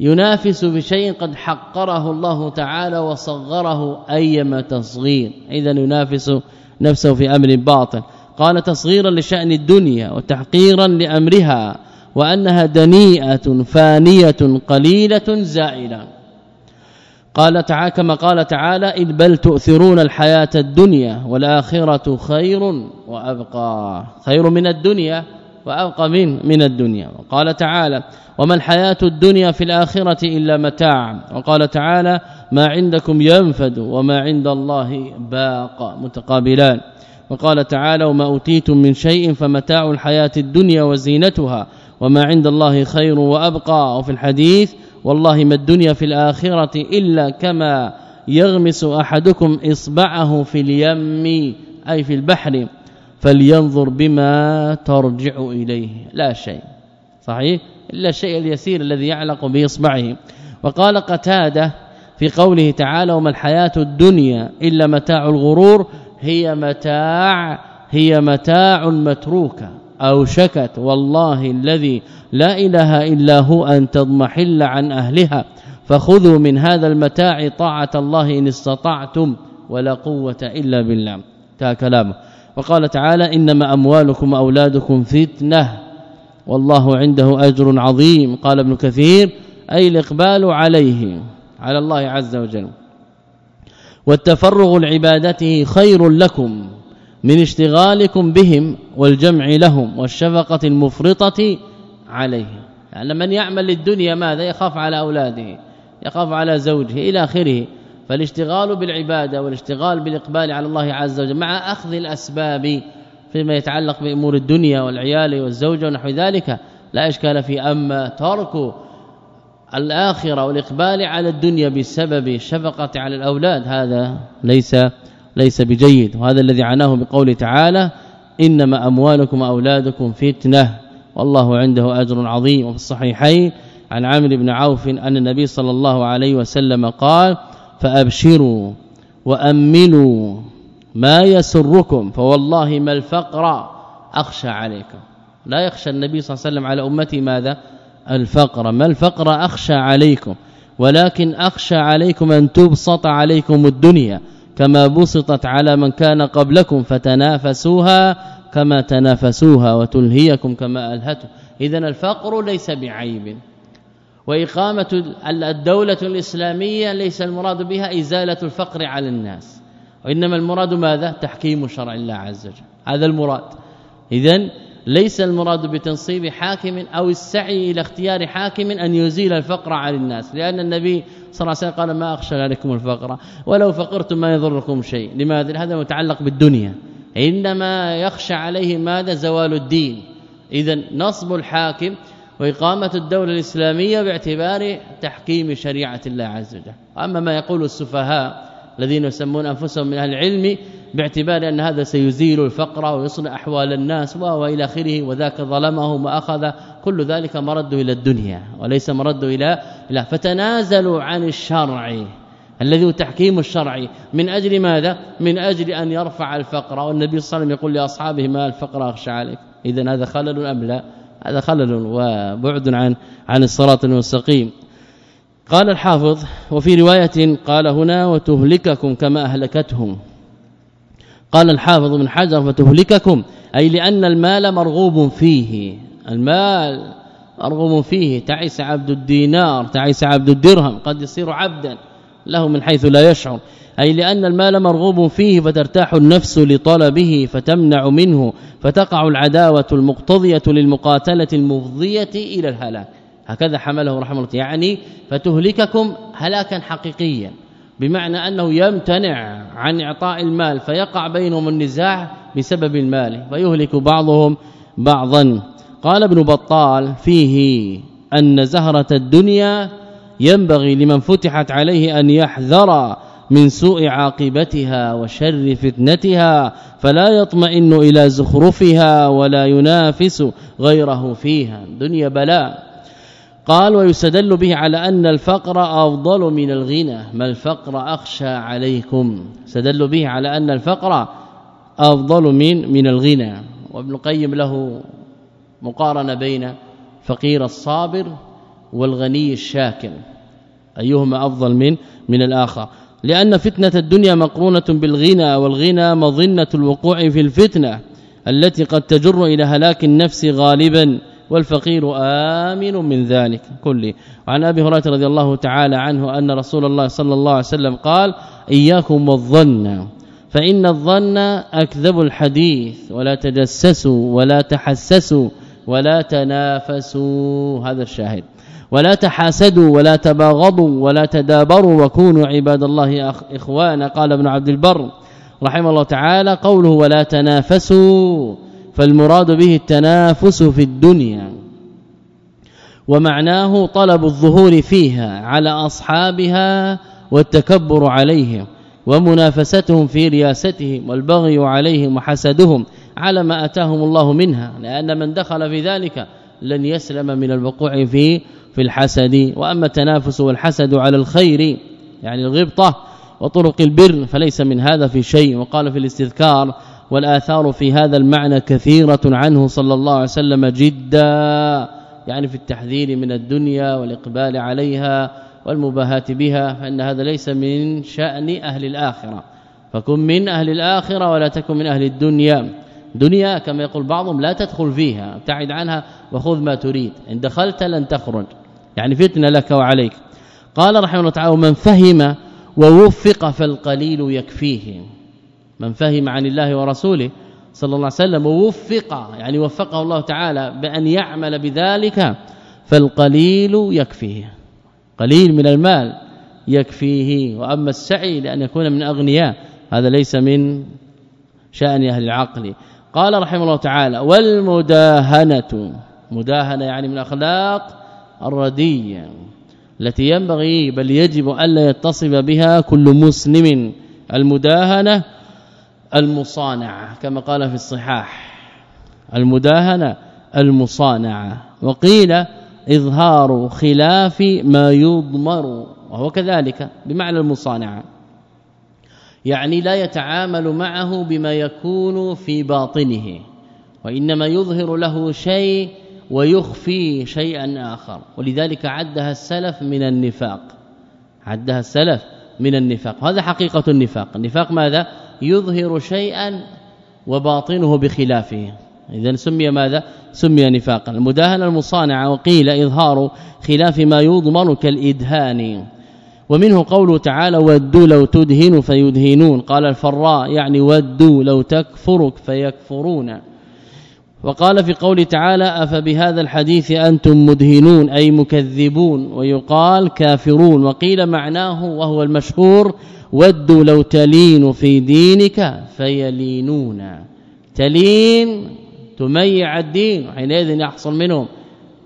ينافس بشيء قد حقره الله تعالى وصغره ايما تصغير. اذا ينافس نفسه في أمر باطل. قال تصغيرا لشأن الدنيا وتحقيرا لأمرها وأنها دنيئة فانية قليلة زائلة. قال تعالى كما قال تعالى إذ بل تؤثرون الحياة الدنيا والآخرة خير وأبقى. خير من الدنيا وأبقى من من الدنيا. وقال تعالى وما الحياة الدنيا في الآخرة إلا متاع. وقال تعالى ما عندكم ينفد وما عند الله باق. متقابلان. وقال تعالى وما أوتيتم من شيء فمتاع الحياة الدنيا وزينتها وما عند الله خير وأبقى. وفي الحديث والله ما الدنيا في الآخرة إلا كما يغمس أحدكم إصبعه في اليم أي في البحر فلينظر بما ترجع إليه. لا شيء. صحيح؟ إلا الشيء اليسير الذي يعلق بإصبعه. وقال قتادة في قوله تعالى وما الحياة الدنيا إلا متاع الغرور هي متاع هي متاع متروكة أو شكت والله الذي لا إله إلا هو أن تضمحل عن أهلها فخذوا من هذا المتاع طاعة الله إن استطعتم ولا قوة إلا بالله. تا كلامه. وقال تعالى إنما أموالكم وأولادكم فتنة. والله عنده أجر عظيم. قال ابن كثير أي الإقبال عليه على الله عز وجل. والتفرغ لعبادته خير لكم من اشتغالكم بهم والجمع لهم والشفقة المفرطة عليه. يعني من يعمل للدنيا ماذا؟ يخاف على أولاده يخاف على زوجه إلى آخره. فالاشتغال بالعبادة والاشتغال بالإقبال على الله عز وجل مع أخذ الأسباب فيما يتعلق بأمور الدنيا والعيال والزوجة ونحو ذلك. لا إشكال في أما ترك الآخرة والإقبال على الدنيا بسبب الشفقه على الأولاد هذا ليس ليس بجيد. وهذا الذي عناه بقوله تعالى إنما أموالكم وأولادكم فتنة والله عنده أجر عظيم. وفي الصحيحين عن عامر بن عوف أن النبي صلى الله عليه وسلم قال فأبشروا واملوا ما يسركم فوالله ما الفقر أخشى عليكم. لا يخشى النبي صلى الله عليه وسلم على أمتي ماذا؟ الفقر. ما الفقر أخشى عليكم ولكن أخشى عليكم أن تبسط عليكم الدنيا كما بسطت على من كان قبلكم فتنافسوها كما تنافسوها وتلهيكم كما الهته اذا الفقر ليس بعيب. وإقامة الدولة الإسلامية ليس المراد بها إزالة الفقر على الناس. وإنما المراد ماذا؟ تحكيم شرع الله عز وجل. هذا المراد. اذا ليس المراد بتنصيب حاكم أو السعي إلى اختيار حاكم أن يزيل الفقر عن الناس لأن النبي صلى الله عليه وسلم قال ما أخشى عليكم الفقر ولو فقرتم ما يضركم شيء. لماذا؟ هذا متعلق بالدنيا. إنما يخشى عليه ماذا؟ زوال الدين. اذا نصب الحاكم وإقامة الدولة الإسلامية باعتبار تحكيم شريعة الله عز وجل. أما ما يقول السفهاء الذين يسمون أنفسهم من أهل العلم باعتبار أن هذا سيزيل الفقر ويصلح أحوال الناس وإلى آخره وذاك ظلمهم وأخذ كل ذلك مرد إلى الدنيا وليس مرد إلى لا فتنازلوا عن الشرع الذي هو تحكيم الشرع. من أجل ماذا؟ من أجل أن يرفع الفقر والنبي صلى الله عليه وسلم يقول لأصحابه ما الفقر أخشى عليك. اذا هذا خلل أم لا؟ هذا خلل وبعد عن عن الصراط المستقيم. قال الحافظ وفي رواية قال هنا وتهلككم كما أهلكتهم قال الحافظ من حجر فتهلككم أي لأن المال مرغوب فيه المال مرغوب فيه. تعيس عبد الدينار تعيس عبد الدرهم قد يصير عبدا له من حيث لا يشعر. أي لأن المال مرغوب فيه فترتاح النفس لطلبه فتمنع منه فتقع العداوة المقتضية للمقاتلة المفضية إلى الهلاك. هكذا حمله رحمه الله. يعني فتهلككم هلاكا حقيقيا بمعنى أنه يمتنع عن إعطاء المال فيقع بينهم النزاع بسبب المال فيهلك بعضهم بعضا. قال ابن بطال فيه أن زهرة الدنيا ينبغي لمن فتحت عليه أن يحذر من سوء عاقبتها وشر فتنتها فلا يطمئن إلى زخرفها ولا ينافس غيره فيها. دنيا بلاء. قال ويستدل به على أن الفقر أفضل من الغنى. ما الفقر أخشى عليكم؟ استدل به على أن الفقر أفضل من من الغنى. وابن القيم له مقارنة بين فقير الصابر والغني الشاكر. أيهما أفضل من من الآخر؟ لأن فتنة الدنيا مقرونة بالغنى والغنى مظنة الوقوع في الفتنة التي قد تجر إلى هلاك النفس غالبا. والفقير آمن من ذلك كله. وعن أبي هريرة رضي الله تعالى عنه أن رسول الله صلى الله عليه وسلم قال إياكم والظن فإن الظن أكذب الحديث ولا تجسسوا ولا تحسسوا ولا تنافسوا. هذا الشاهد. ولا تحاسدوا ولا تباغضوا ولا تدابروا وكونوا عباد الله إخوانا. قال ابن عبد البر رحمه الله تعالى قوله ولا تنافسوا. فالمراد به التنافس في الدنيا ومعناه طلب الظهور فيها على أصحابها والتكبر عليهم ومنافستهم في رياستهم والبغي عليهم وحسدهم على ما آتاهم الله منها لأن من دخل في ذلك لن يسلم من الوقوع في في الحسد. وأما التنافس والحسد على الخير يعني الغبطة وطرق البر فليس من هذا في شيء. وقال في الاستذكار والآثار في هذا المعنى كثيرة عنه صلى الله عليه وسلم جدا يعني في التحذير من الدنيا والإقبال عليها والمباهات بها فإن هذا ليس من شأن أهل الآخرة. فكن من أهل الآخرة ولا تكن من أهل الدنيا. دنيا كما يقول بعضهم لا تدخل فيها ابتعد عنها وخذ ما تريد. إن دخلت لن تخرج. يعني فتنة لك وعليك. قال رحمه الله تعالى من فهم ووفق فالقليل يكفيه من فهم عن الله ورسوله صلى الله عليه وسلم ووفق يعني وفقه الله تعالى بأن يعمل بذلك فالقليل يكفيه. قليل من المال يكفيه. وأما السعي لأن يكون من أغنياء هذا ليس من شأن أهل العقل. قال رحمه الله تعالى والمداهنة مداهنة يعني من اخلاق الردية التي ينبغي بل يجب ألا يتصف بها كل مسلم. المداهنة المصانعة كما قال في الصحاح. المداهنة المصانعة. وقيل إظهار خلاف ما يضمر وهو كذلك بمعنى المصانعة. يعني لا يتعامل معه بما يكون في باطنه وإنما يظهر له شيء ويخفي شيئا آخر. ولذلك عدها السلف من النفاق. عدها السلف من النفاق. هذا حقيقة النفاق. النفاق ماذا؟ يظهر شيئا وباطنه بخلافه. اذا سمي ماذا؟ سمي نفاقا. المداهنة المصانعة وقيل إظهار خلاف ما يضمن كالإدهان. ومنه قوله تعالى ودوا لو تدهن فيدهنون قال الفراء يعني ودوا لو تكفرك فيكفرون وقال في قول تعالى أفبهذا الحديث أنتم مدهنون أي مكذبون ويقال كافرون وقيل معناه وهو المشهور ودوا لو تلين في دينك فيلينون. تلين تميع الدين حينئذ يحصل منهم.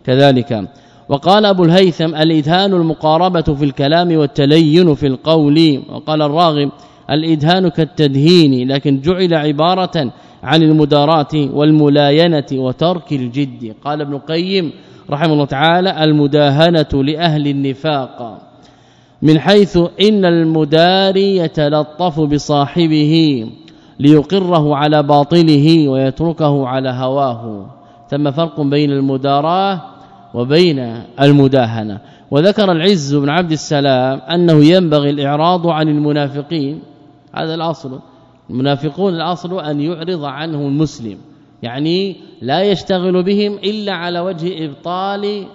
كذلك. وقال أبو الهيثم الادهان المقاربة في الكلام والتلين في القول. وقال الراغب الادهان كالتدهين لكن جعل عبارة عن المدارات والملاينة وترك الجد. قال ابن القيم رحمه الله تعالى المداهنة لأهل النفاق. من حيث إن المداري يتلطف بصاحبه ليقره على باطله ويتركه على هواه. ثم فرق بين المداراة وبين المداهنة. وذكر العز بن عبد السلام أنه ينبغي الإعراض عن المنافقين. هذا الأصل. المنافقون الأصل أن يعرض عنهم المسلم. يعني لا يشتغل بهم إلا على وجه إبطال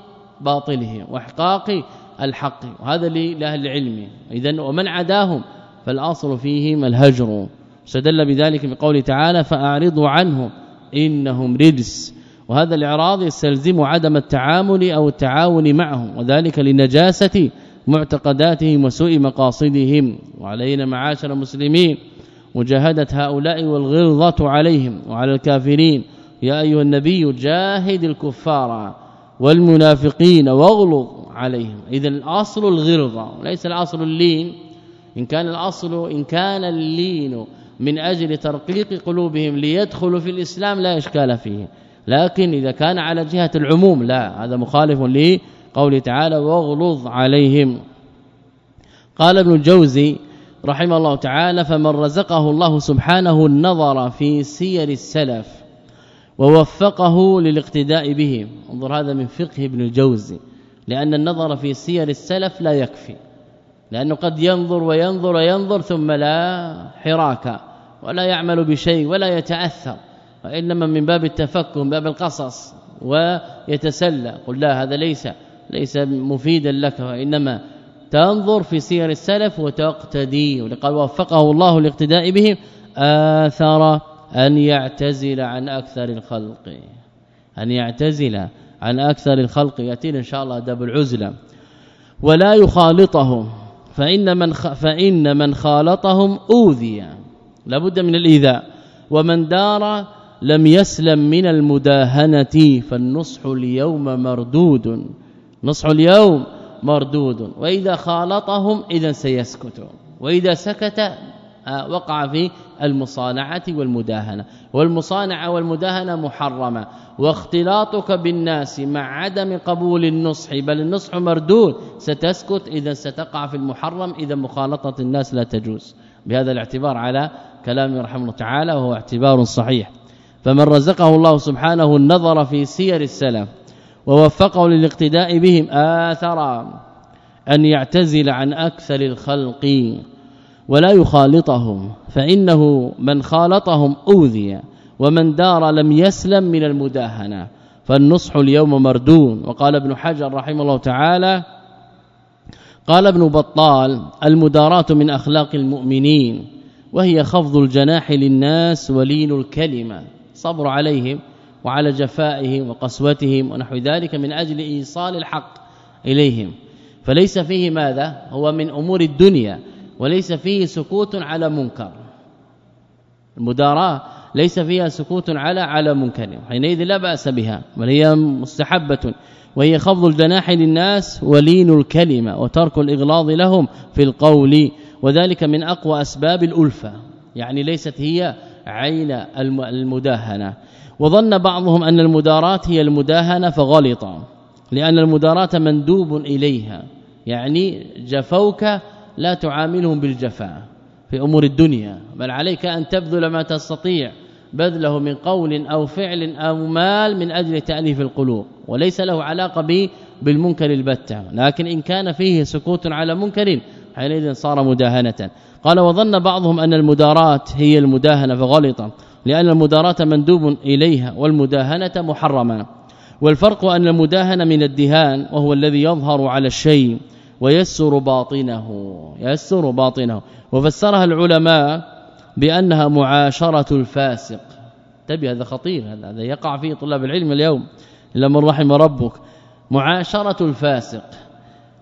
باطلهم وإحقاق الحق وهذا لأهل العلم. اذا ومن عداهم فالأصل فيهم الهجر. استدل بذلك بقوله تعالى فأعرضوا عنه إنهم رجس. وهذا الإعراض يستلزم عدم التعامل أو التعاون معهم وذلك لنجاسة معتقداتهم وسوء مقاصدهم. وعلينا معاشر المسلمين مجاهده هؤلاء والغلظة عليهم وعلى الكافرين. يا أيها النبي جاهد الكفار والمنافقين واغلظ. عليهم. اذا الأصل الغلظه وليس الأصل اللين. إن كان الأصل إن كان اللين من أجل ترقيق قلوبهم ليدخلوا في الإسلام لا إشكال فيه. لكن إذا كان على جهة العموم لا هذا مخالف لقوله تعالى واغلظ عليهم. قال ابن الجوزي رحمه الله تعالى فمن رزقه الله سبحانه النظر في سير السلف ووفقه للاقتداء بهم انظر هذا من فقه ابن الجوزي. لأن النظر في سير السلف لا يكفي لأنه قد ينظر وينظر وينظر ثم لا حراك ولا يعمل بشيء ولا يتأثر وإنما من باب التفكر من باب القصص ويتسلى قل لا هذا ليس ليس مفيدا لك وإنما تنظر في سير السلف وتقتدي ولقد وفقه الله الاقتداء بهم آثر أن يعتزل عن أكثر الخلق أن يعتزل عن أكثر الخلق ياتينا إن شاء الله أدب العزلة. ولا يخالطهم. فإن من فإن من خالطهم أوذي. لابد من الإيذاء. ومن دار لم يسلم من المداهنة فالنصح اليوم مردود. نصح اليوم مردود. وإذا خالطهم إذا سيسكت. وإذا سكت وقع في المصانعة والمداهنة. والمصانعة والمداهنة محرمة. واختلاطك بالناس مع عدم قبول النصح بل النصح مردود. ستسكت إذا ستقع في المحرم إذا مخالطة الناس لا تجوز. بهذا الاعتبار على كلام رحمه الله تعالى وهو اعتبار صحيح. فمن رزقه الله سبحانه النظر في سير السلف ووفقه للاقتداء بهم آثر أن يعتزل عن أكثر الخلق. ولا يخالطهم فإنه من خالطهم أوذي ومن دار لم يسلم من المداهنة. فالنصح اليوم مردون وقال ابن حجر رحمه الله تعالى قال ابن بطال المداراة من أخلاق المؤمنين وهي خفض الجناح للناس ولين الكلمة صبر عليهم وعلى جفائهم وقسوتهم ونحو ذلك من أجل إيصال الحق إليهم. فليس فيه ماذا؟ هو من أمور الدنيا. وليس فيه سكوت على منكر. المداراة ليس فيها سكوت على على منكر. حينئذ لا بأس بها بل هي مستحبة وهي خفض الجناح للناس ولين الكلمة وترك الإغلاظ لهم في القول وذلك من أقوى أسباب الألفة. يعني ليست هي عين المداهنة. وظن بعضهم أن المدارات هي المداهنة فغلط لأن المدارات مندوب إليها. يعني جفوك لا تعاملهم بالجفاء في أمور الدنيا بل عليك أن تبذل ما تستطيع بذله من قول أو فعل أو مال من أجل تأليف القلوب وليس له علاقة به بالمنكر البتة. لكن إن كان فيه سكوت على منكر حينئذ صار مداهنة. قال وظن بعضهم أن المدارات هي المداهنة فغلط لأن المداراة مندوب إليها والمداهنة محرمة. والفرق أن المداهنة من الدهان وهو الذي يظهر على الشيء ويسر باطنه يسر باطنه. وفسرها العلماء بأنها معاشرة الفاسق. تبي هذا خطير هذا يقع فيه طلاب العلم اليوم. إلا من رحم ربك. معاشرة الفاسق.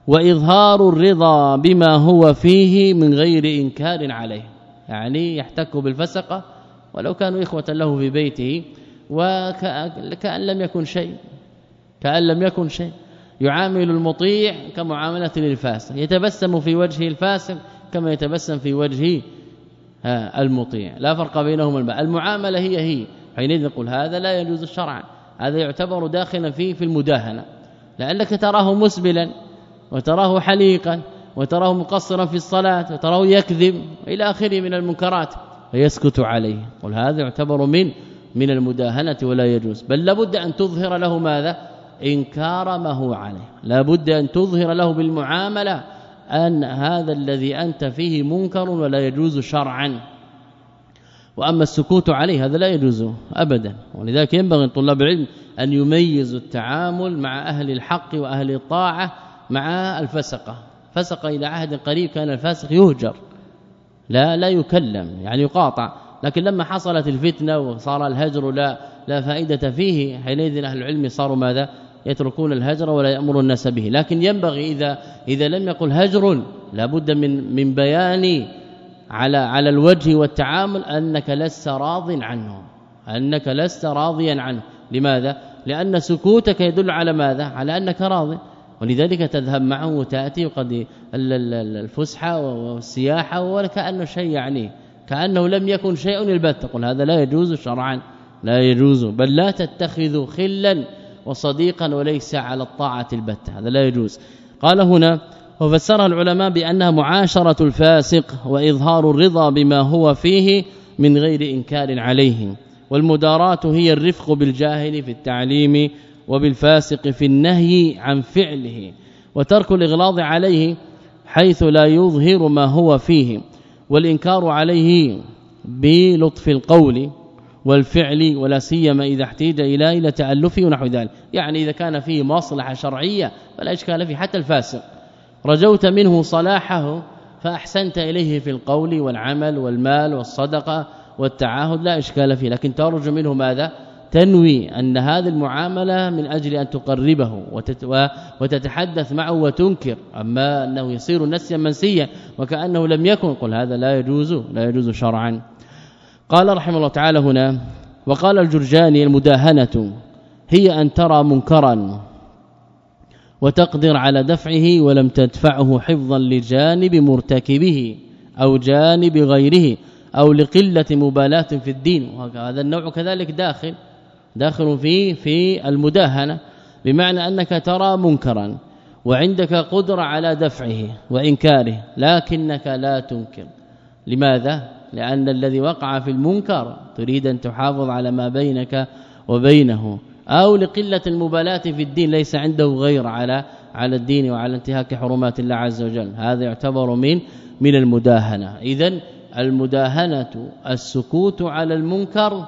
وإظهار الرضا بما هو فيه من غير إنكار عليه. يعني يحتك بالفسقة ولو كانوا إخوة له في بيته وكأن لم يكن شيء. كأن لم يكن شيء. يعامل المطيع كمعاملة للفاسق يتبسم في وجه الفاسق كما يتبسم في وجه المطيع. لا فرق بينهما المعاملة هي هي. حينئذ نقول هذا لا يجوز شرعا هذا يعتبر داخلا فيه في المداهنة. لانك تراه مسبلا وتراه حليقا وتراه مقصرا في الصلاة وتراه يكذب إلى آخره من المنكرات فيسكت عليه. قل هذا يعتبر من من المداهنة ولا يجوز. بل لابد أن تظهر له ماذا؟ انكار ما هو عليه لابد أن تظهر له بالمعاملة أن هذا الذي أنت فيه منكر ولا يجوز شرعا. وأما السكوت عليه هذا لا يجوز ابدا. ولذلك ينبغي طلاب العلم أن يميزوا التعامل مع أهل الحق وأهل الطاعة مع الفسقة. فسق إلى عهد قريب كان الفاسق يهجر. لا لا يكلم يعني يقاطع. لكن لما حصلت الفتنة وصار الهجر لا لا فائدة فيه حينئذ أهل العلم صاروا ماذا؟ يتركون الهجر ولا يأمر الناس به. لكن ينبغي إذا إذا لم يقل هجر لابد من من بيان على على الوجه والتعامل أنك لست راض عنه أنك لست راضيا عنه لماذا؟ لأن سكوتك يدل على ماذا؟ على أنك راضي ولذلك تذهب معه وتأتي وقد الفسحة والسياحة وكانه شيء يعني كأنه لم يكن شيء البت قل هذا لا يجوز شرعا لا يجوز. بل لا تتخذوا خلا وصديقا وليس على الطاعة البت هذا لا يجوز. قال هنا وفسرها العلماء بأنها معاشرة الفاسق وإظهار الرضا بما هو فيه من غير إنكار عليه. والمداراة هي الرفق بالجاهل في التعليم وبالفاسق في النهي عن فعله وترك الإغلاظ عليه حيث لا يظهر ما هو فيه والإنكار عليه بلطف القول والفعل ولا سيما إذا احتاج إلى إلى تألفه ونحو ذلك. يعني إذا كان فيه مصلحة شرعية فلا إشكال فيه حتى الفاسق. رجوت منه صلاحه فأحسنت إليه في القول والعمل والمال والصدقة والتعاهد لا إشكال فيه. لكن ترجو منه ماذا؟ تنوي أن هذه المعاملة من أجل أن تقربه وتتحدث معه وتنكر. أما أنه يصير نسيا منسيا وكأنه لم يكن قل هذا لا يجوز لا يجوز شرعا. قال رحمه الله تعالى هنا وقال الجرجاني المداهنة هي أن ترى منكرا وتقدر على دفعه ولم تدفعه حفظا لجانب مرتكبه أو جانب غيره أو لقلة مبالاة في الدين. وهذا النوع كذلك داخل داخل فيه في المداهنة بمعنى أنك ترى منكرا وعندك قدرة على دفعه وإنكاره لكنك لا تنكر. لماذا؟ لأن الذي وقع في المنكر تريد أن تحافظ على ما بينك وبينه. أو لقلة المبالاة في الدين ليس عنده غير على على الدين وعلى انتهاك حرمات الله عز وجل. هذا يعتبر من من المداهنة. اذا المداهنة السكوت على المنكر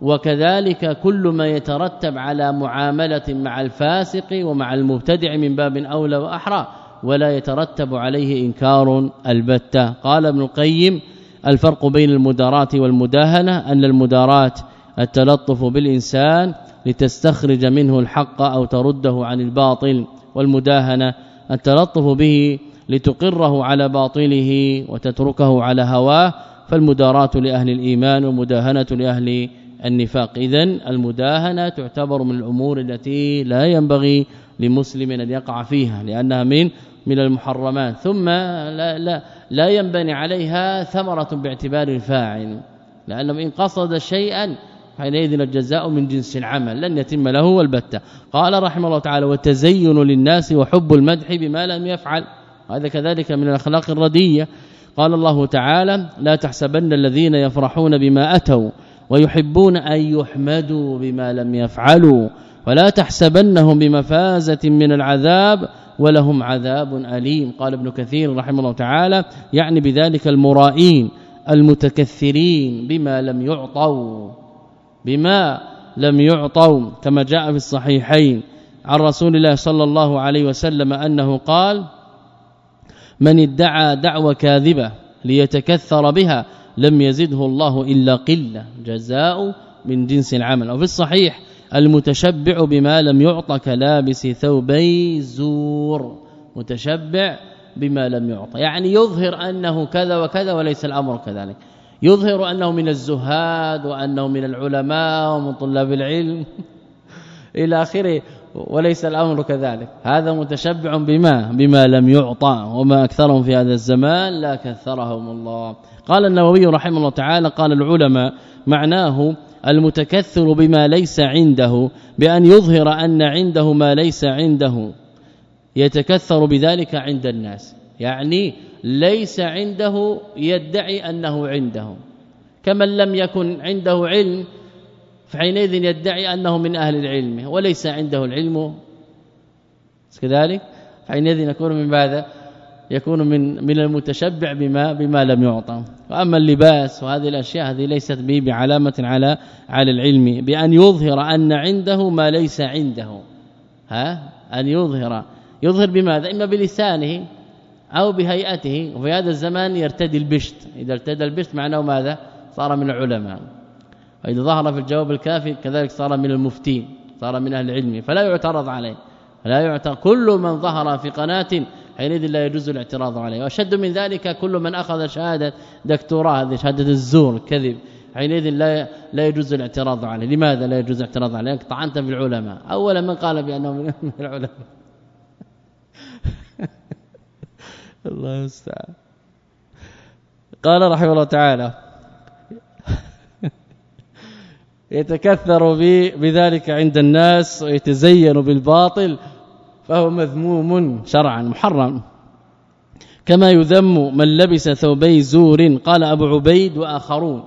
وكذلك كل ما يترتب على معاملة مع الفاسق ومع المبتدع من باب أولى وأحرى ولا يترتب عليه إنكار البتة. قال ابن القيم الفرق بين المداراة والمداهنة أن المداراة التلطف بالإنسان لتستخرج منه الحق أو ترده عن الباطل والمداهنة التلطف به لتقره على باطله وتتركه على هواه فالمداراة لأهل الإيمان ومداهنة لأهل النفاق. اذا المداهنة تعتبر من الأمور التي لا ينبغي لمسلم أن يقع فيها لأنها من من المحرمات ثم لا لا لا ينبني عليها ثمرة باعتبار الفاعل لأنه إن قصد شيئا حينئذ الجزاء من جنس العمل لن يتم له البتة قال رحمه الله تعالى والتزين للناس وحب المدح بما لم يفعل هذا كذلك من الأخلاق الردية. قال الله تعالى لا تحسبن الذين يفرحون بما أتوا ويحبون أن يحمدوا بما لم يفعلوا ولا تحسبنهم بمفازة من العذاب ولهم عذاب أليم. قال ابن كثير رحمه الله تعالى يعني بذلك المرائين المتكثرين بما لم يعطوا بما لم يعطوا كما جاء في الصحيحين عن رسول الله صلى الله عليه وسلم أنه قال من ادعى دعوة كاذبة ليتكثر بها لم يزده الله إلا قلة. جزاء من جنس العمل. وفي الصحيح المتشبع بما لم يعط كلابس ثوبي زور. متشبع بما لم يعط يعني يظهر أنه كذا وكذا وليس الأمر كذلك. يظهر أنه من الزهاد وأنه من العلماء ومن طلاب العلم. إلى آخره وليس الأمر كذلك. هذا متشبع بما؟ بما لم يعطى. وما أكثرهم في هذا الزمان لا كثرهم الله. قال النووي رحمه الله تعالى قال العلماء معناه المتكثر بما ليس عنده بأن يظهر أن عنده ما ليس عنده. يتكثر بذلك عند الناس. يعني ليس عنده يدعي أنه عنده. كمن لم يكن عنده علم فحينئذ يدعي أنه من أهل العلم. وليس عنده العلم. كذلك؟ حينئذ يكون من ماذا؟ يكون من من المتشبع بما بما لم يعطى. وأما اللباس وهذه الأشياء هذه ليست به بعلامة على على العلم. بأن يظهر أن عنده ما ليس عنده. ها؟ أن يظهر. يظهر بماذا؟ إما بلسانه أو بهيئته. وفي هذا الزمان يرتدي البشت. إذا ارتدى البشت معناه ماذا؟ صار من العلماء. وإذا ظهر في الجواب الكافي كذلك صار من المفتين صار من أهل العلم. فلا يعترض عليه. لا يعترض. كل من ظهر في قناة حينئذ لا يجوز الاعتراض عليه. وأشد من ذلك كل من أخذ شهادة دكتوراه هذه شهادة الزور كذب حينئذ لا لا يجوز الاعتراض عليه. لماذا لا يجوز الاعتراض عليه؟ طعنت في العلماء. اولا من قال بانه من العلماء. الله المستعان. قال رحمه الله تعالى يتكثر بذلك عند الناس ويتزين بالباطل فهو مذموم شرعا محرم. كما يذم من لبس ثوبي زور قال أبو عبيد وآخرون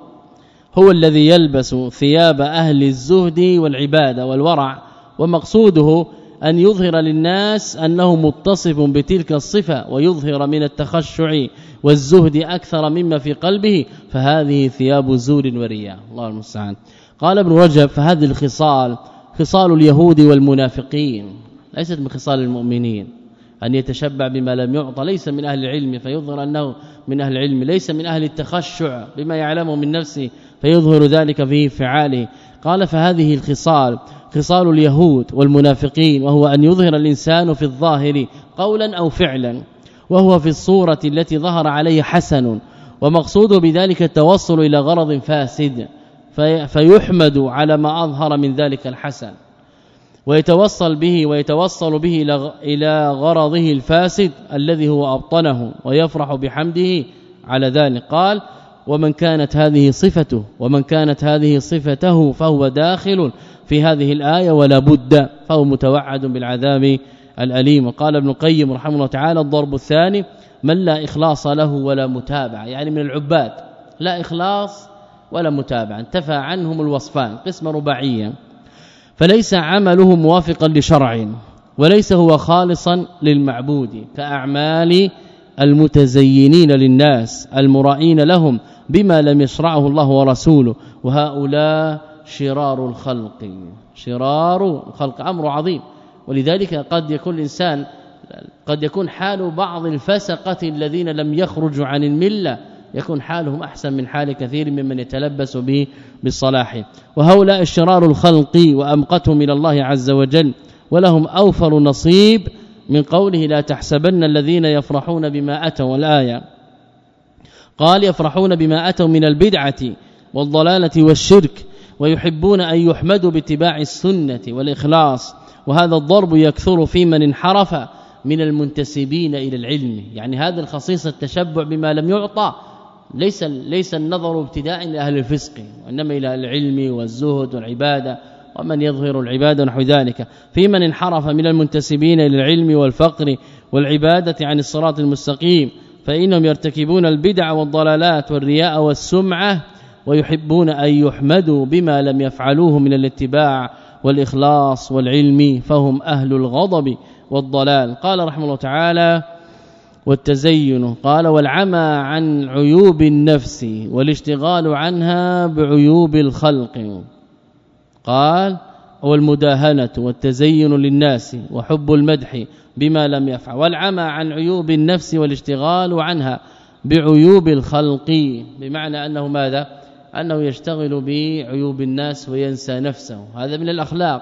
هو الذي يلبس ثياب أهل الزهد والعبادة والورع ومقصوده أن يظهر للناس أنه متصف بتلك الصفة ويظهر من التخشع والزهد أكثر مما في قلبه فهذه ثياب زور ورياء. الله المستعان. قال ابن رجب فهذه الخصال خصال اليهود والمنافقين. ليست من خصال المؤمنين أن يتشبع بما لم يعطى ليس من أهل العلم فيظهر أنه من أهل العلم ليس من أهل التخشع بما يعلمه من نفسه فيظهر ذلك في فعاله. قال فهذه الخصال خصال اليهود والمنافقين وهو أن يظهر الإنسان في الظاهر قولا أو فعلا وهو في الصورة التي ظهر عليه حسن ومقصود بذلك التوصل إلى غرض فاسد فيحمد على ما أظهر من ذلك الحسن. ويتوصل به ويتوصل به إلى غرضه الفاسد الذي هو أبطنه ويفرح بحمده على ذلك. قال ومن كانت هذه صفته ومن كانت هذه صفته فهو داخل في هذه الآية ولا بد فهو متوعد بالعذاب الأليم. وقال ابن القيم رحمه الله تعالى الضرب الثاني من لا إخلاص له ولا متابعه يعني من العباد لا إخلاص ولا متابعه انتفى عنهم الوصفان قسم رباعية. فليس عمله موافقا لشرع وليس هو خالصا للمعبود كأعمال المتزينين للناس المرائين لهم بما لم يشرعه الله ورسوله. وهؤلاء شرار الخلق شرار الخلق أمر عظيم. ولذلك قد يكون الإنسان قد يكون حال بعض الفسقة الذين لم يخرجوا عن الملة يكون حالهم أحسن من حال كثير ممن يتلبس به بالصلاح. وهؤلاء الشرار الخلق وأمقتهم إلى الله عز وجل ولهم أوفر نصيب من قوله لا تحسبن الذين يفرحون بما أتوا. الايه قال يفرحون بما أتوا من البدعة والضلالة والشرك ويحبون أن يحمدوا باتباع السنة والإخلاص. وهذا الضرب يكثر في من انحرف من المنتسبين إلى العلم. يعني هذا الخصيص التشبع بما لم يعطى ليس ليس النظر ابتداء لأهل الفسق وإنما إلى العلم والزهد والعبادة ومن يظهر العبادة نحو ذلك. في من انحرف من المنتسبين إلى العلم والفقر والعبادة عن الصراط المستقيم فإنهم يرتكبون البدع والضلالات والرياء والسمعة ويحبون أن يحمدوا بما لم يفعلوه من الاتباع والإخلاص والعلم فهم أهل الغضب والضلال. قال رحمه الله تعالى والتزين. قال والعمى عن عيوب النفس والاشتغال عنها بعيوب الخلق. قال والمداهنة والتزين للناس وحب المدح بما لم يفعل. والعمى عن عيوب النفس والاشتغال عنها بعيوب الخلق. بمعنى أنه ماذا؟ أنه يشتغل بعيوب الناس وينسى نفسه. هذا من الأخلاق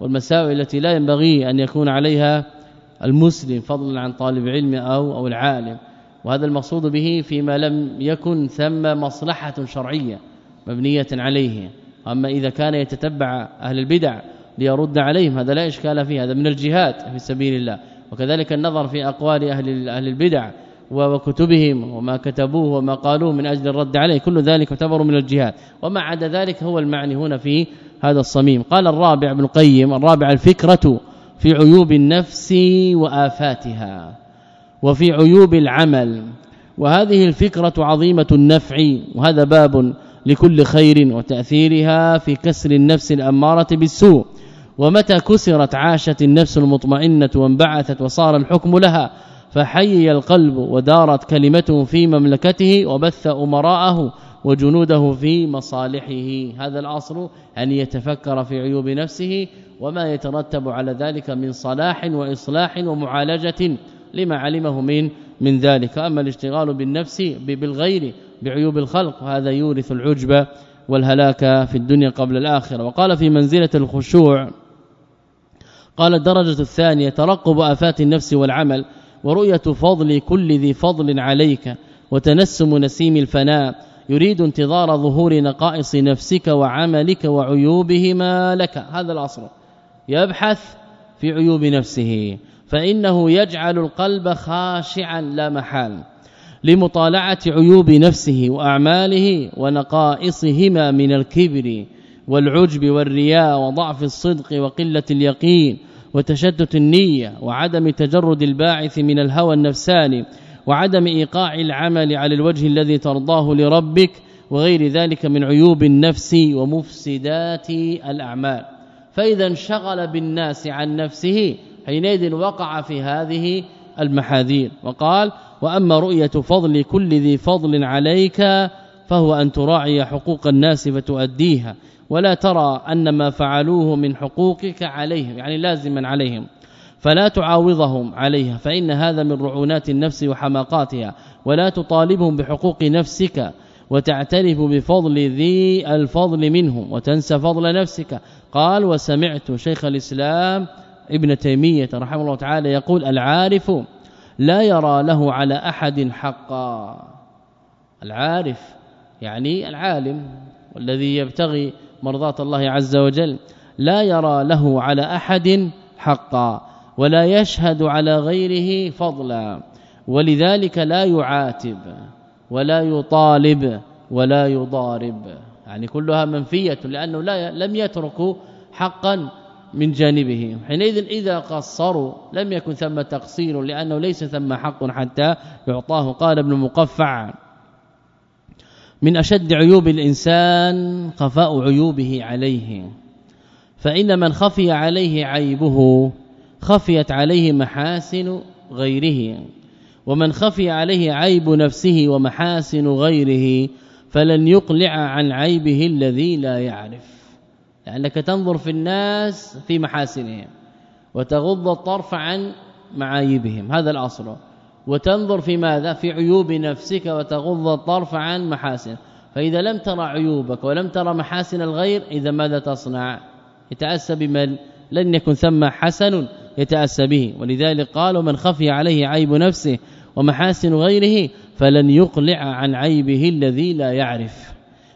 والمساوئ التي لا ينبغي أن يكون عليها المسلم فضلا عن طالب علم أو أو العالم. وهذا المقصود به فيما لم يكن ثم مصلحة شرعية مبنية عليه. أما إذا كان يتتبع أهل البدع ليرد عليهم هذا لا إشكال فيه هذا من الجهاد في سبيل الله. وكذلك النظر في أقوال أهل أهل البدع وكتبهم وما كتبوه وما قالوه من أجل الرد عليه كل ذلك يعتبر من الجهاد. وما عدا ذلك هو المعني هنا في هذا الصميم. قال الرابع ابن القيم الرابع الفكرة في عيوب النفس وآفاتها وفي عيوب العمل. وهذه الفكرة عظيمة النفع وهذا باب لكل خير وتأثيرها في كسر النفس الأمارة بالسوء. ومتى كسرت عاشت النفس المطمئنة وانبعثت وصار الحكم لها فحيي القلب ودارت كلمته في مملكته وبث أمراءه وجنوده في مصالحه. هذا الاصل أن يتفكر في عيوب نفسه وما يترتب على ذلك من صلاح وإصلاح ومعالجة لما علمه من من ذلك. أما الاشتغال بالنفس بالغير بعيوب الخلق هذا يورث العجب والهلاك في الدنيا قبل الآخرة. وقال في منزلة الخشوع قال الدرجة الثانية ترقب آفات النفس والعمل ورؤية فضل كل ذي فضل عليك وتنسم نسيم الفناء. يريد انتظار ظهور نقائص نفسك وعملك وعيوبهما لك. هذا الأصل. يبحث في عيوب نفسه فإنه يجعل القلب خاشعا لا محال لمطالعة عيوب نفسه وأعماله ونقائصهما من الكبر والعجب والرياء وضعف الصدق وقلة اليقين وتشتت النية وعدم تجرد الباعث من الهوى النفساني وعدم إيقاع العمل على الوجه الذي ترضاه لربك وغير ذلك من عيوب النفس ومفسدات الأعمال. فإذا انشغل بالناس عن نفسه حينئذ وقع في هذه المحاذير. وقال وأما رؤية فضل كل ذي فضل عليك فهو أن تراعي حقوق الناس فتؤديها. ولا ترى أن ما فعلوه من حقوقك عليهم يعني لازما عليهم فلا تعاوضهم عليها فإن هذا من رعونات النفس وحماقاتها. ولا تطالبهم بحقوق نفسك وتعترف بفضل ذي الفضل منهم وتنسى فضل نفسك. قال وسمعت شيخ الإسلام ابن تيمية رحمه الله تعالى يقول العارف لا يرى له على أحد حقا. العارف يعني العالم والذي يبتغي مرضات الله عز وجل لا يرى له على أحد حقا ولا يشهد على غيره فضلا ولذلك لا يعاتب ولا يطالب ولا يضارب. يعني كلها منفية لأنه لا لم يتركوا حقا من جانبه. حينئذ إذا قصروا لم يكن ثم تقصير لأنه ليس ثم حق حتى يعطاه. قال ابن مقفع من أشد عيوب الإنسان خفاء عيوبه عليه فإن من خفي عليه عيبه خفيت عليه محاسن غيره ومن خفي عليه عيب نفسه ومحاسن غيره فلن يقلع عن عيبه الذي لا يعرف. لأنك تنظر في الناس في محاسنهم وتغض الطرف عن معايبهم. هذا الأصل. وتنظر في ماذا؟ في عيوب نفسك وتغض الطرف عن محاسن. فإذا لم ترى عيوبك ولم ترى محاسن الغير إذا ماذا تصنع؟ يتأسى بمن لن يكن ثم حسن يتأسى به. ولذلك قال من خفي عليه عيب نفسه ومحاسن غيره فلن يقلع عن عيبه الذي لا يعرف.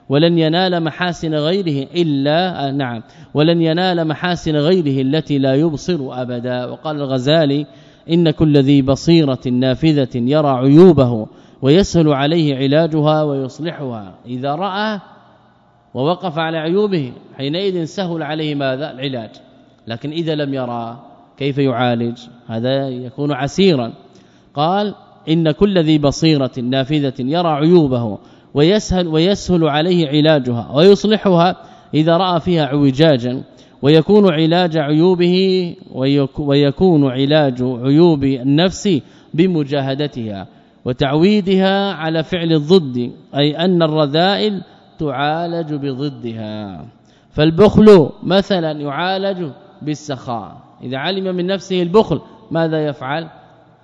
ولن ينال محاسن غيره إلا نعم. ولن ينال محاسن غيره التي لا يبصر أبدا. وقال الغزالي إن كل ذي بصيرة نافذة يرى عيوبه ويسهل عليه علاجها ويصلحها. إذا رأى ووقف على عيوبه حينئذ سهل عليه ماذا؟ العلاج. لكن إذا لم يرى كيف يعالج؟ هذا يكون عسيرا. قال إن كل ذي بصيرة نافذة يرى عيوبه ويسهل ويسهل عليه علاجها ويصلحها إذا رأى فيها اعوجاجا ويكون علاج عيوبه ويكون علاج عيوب النفس بمجاهدتها وتعويدها على فعل الضد أي أن الرذائل تعالج بضدها. فالبخل مثلا يعالج بالسخاء. إذا علم من نفسه البخل ماذا يفعل؟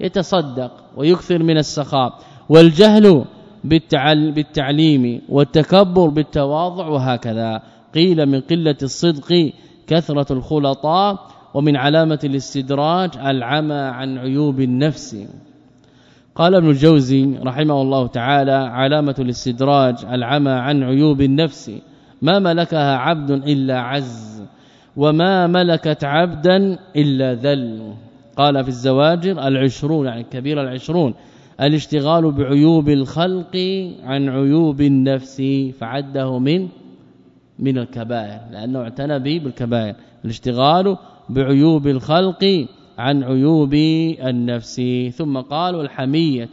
يتصدق. ويكثر من السخاء. والجهل بالتعليم والتكبر بالتواضع وهكذا. قيل من قلة الصدق كثرة الخلطاء ومن علامة الاستدراج العمى عن عيوب النفس. قال ابن الجوزي رحمه الله تعالى علامة الاستدراج العمى عن عيوب النفس. ما ملكها عبد إلا عز وما ملكت عبدا إلا ذل. قال في الزواجر العشرون يعني الكبير العشرون الاشتغال بعيوب الخلق عن عيوب النفس فعده من من الكبائر لأنه اعتنى به بالكبائر. الاشتغال بعيوب الخلق عن عيوب النفس. ثم قال والحميه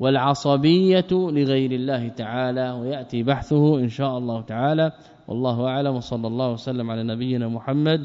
والعصبية لغير الله تعالى ويأتي بحثه إن شاء الله تعالى. والله أعلم وصلى الله وسلم على نبينا محمد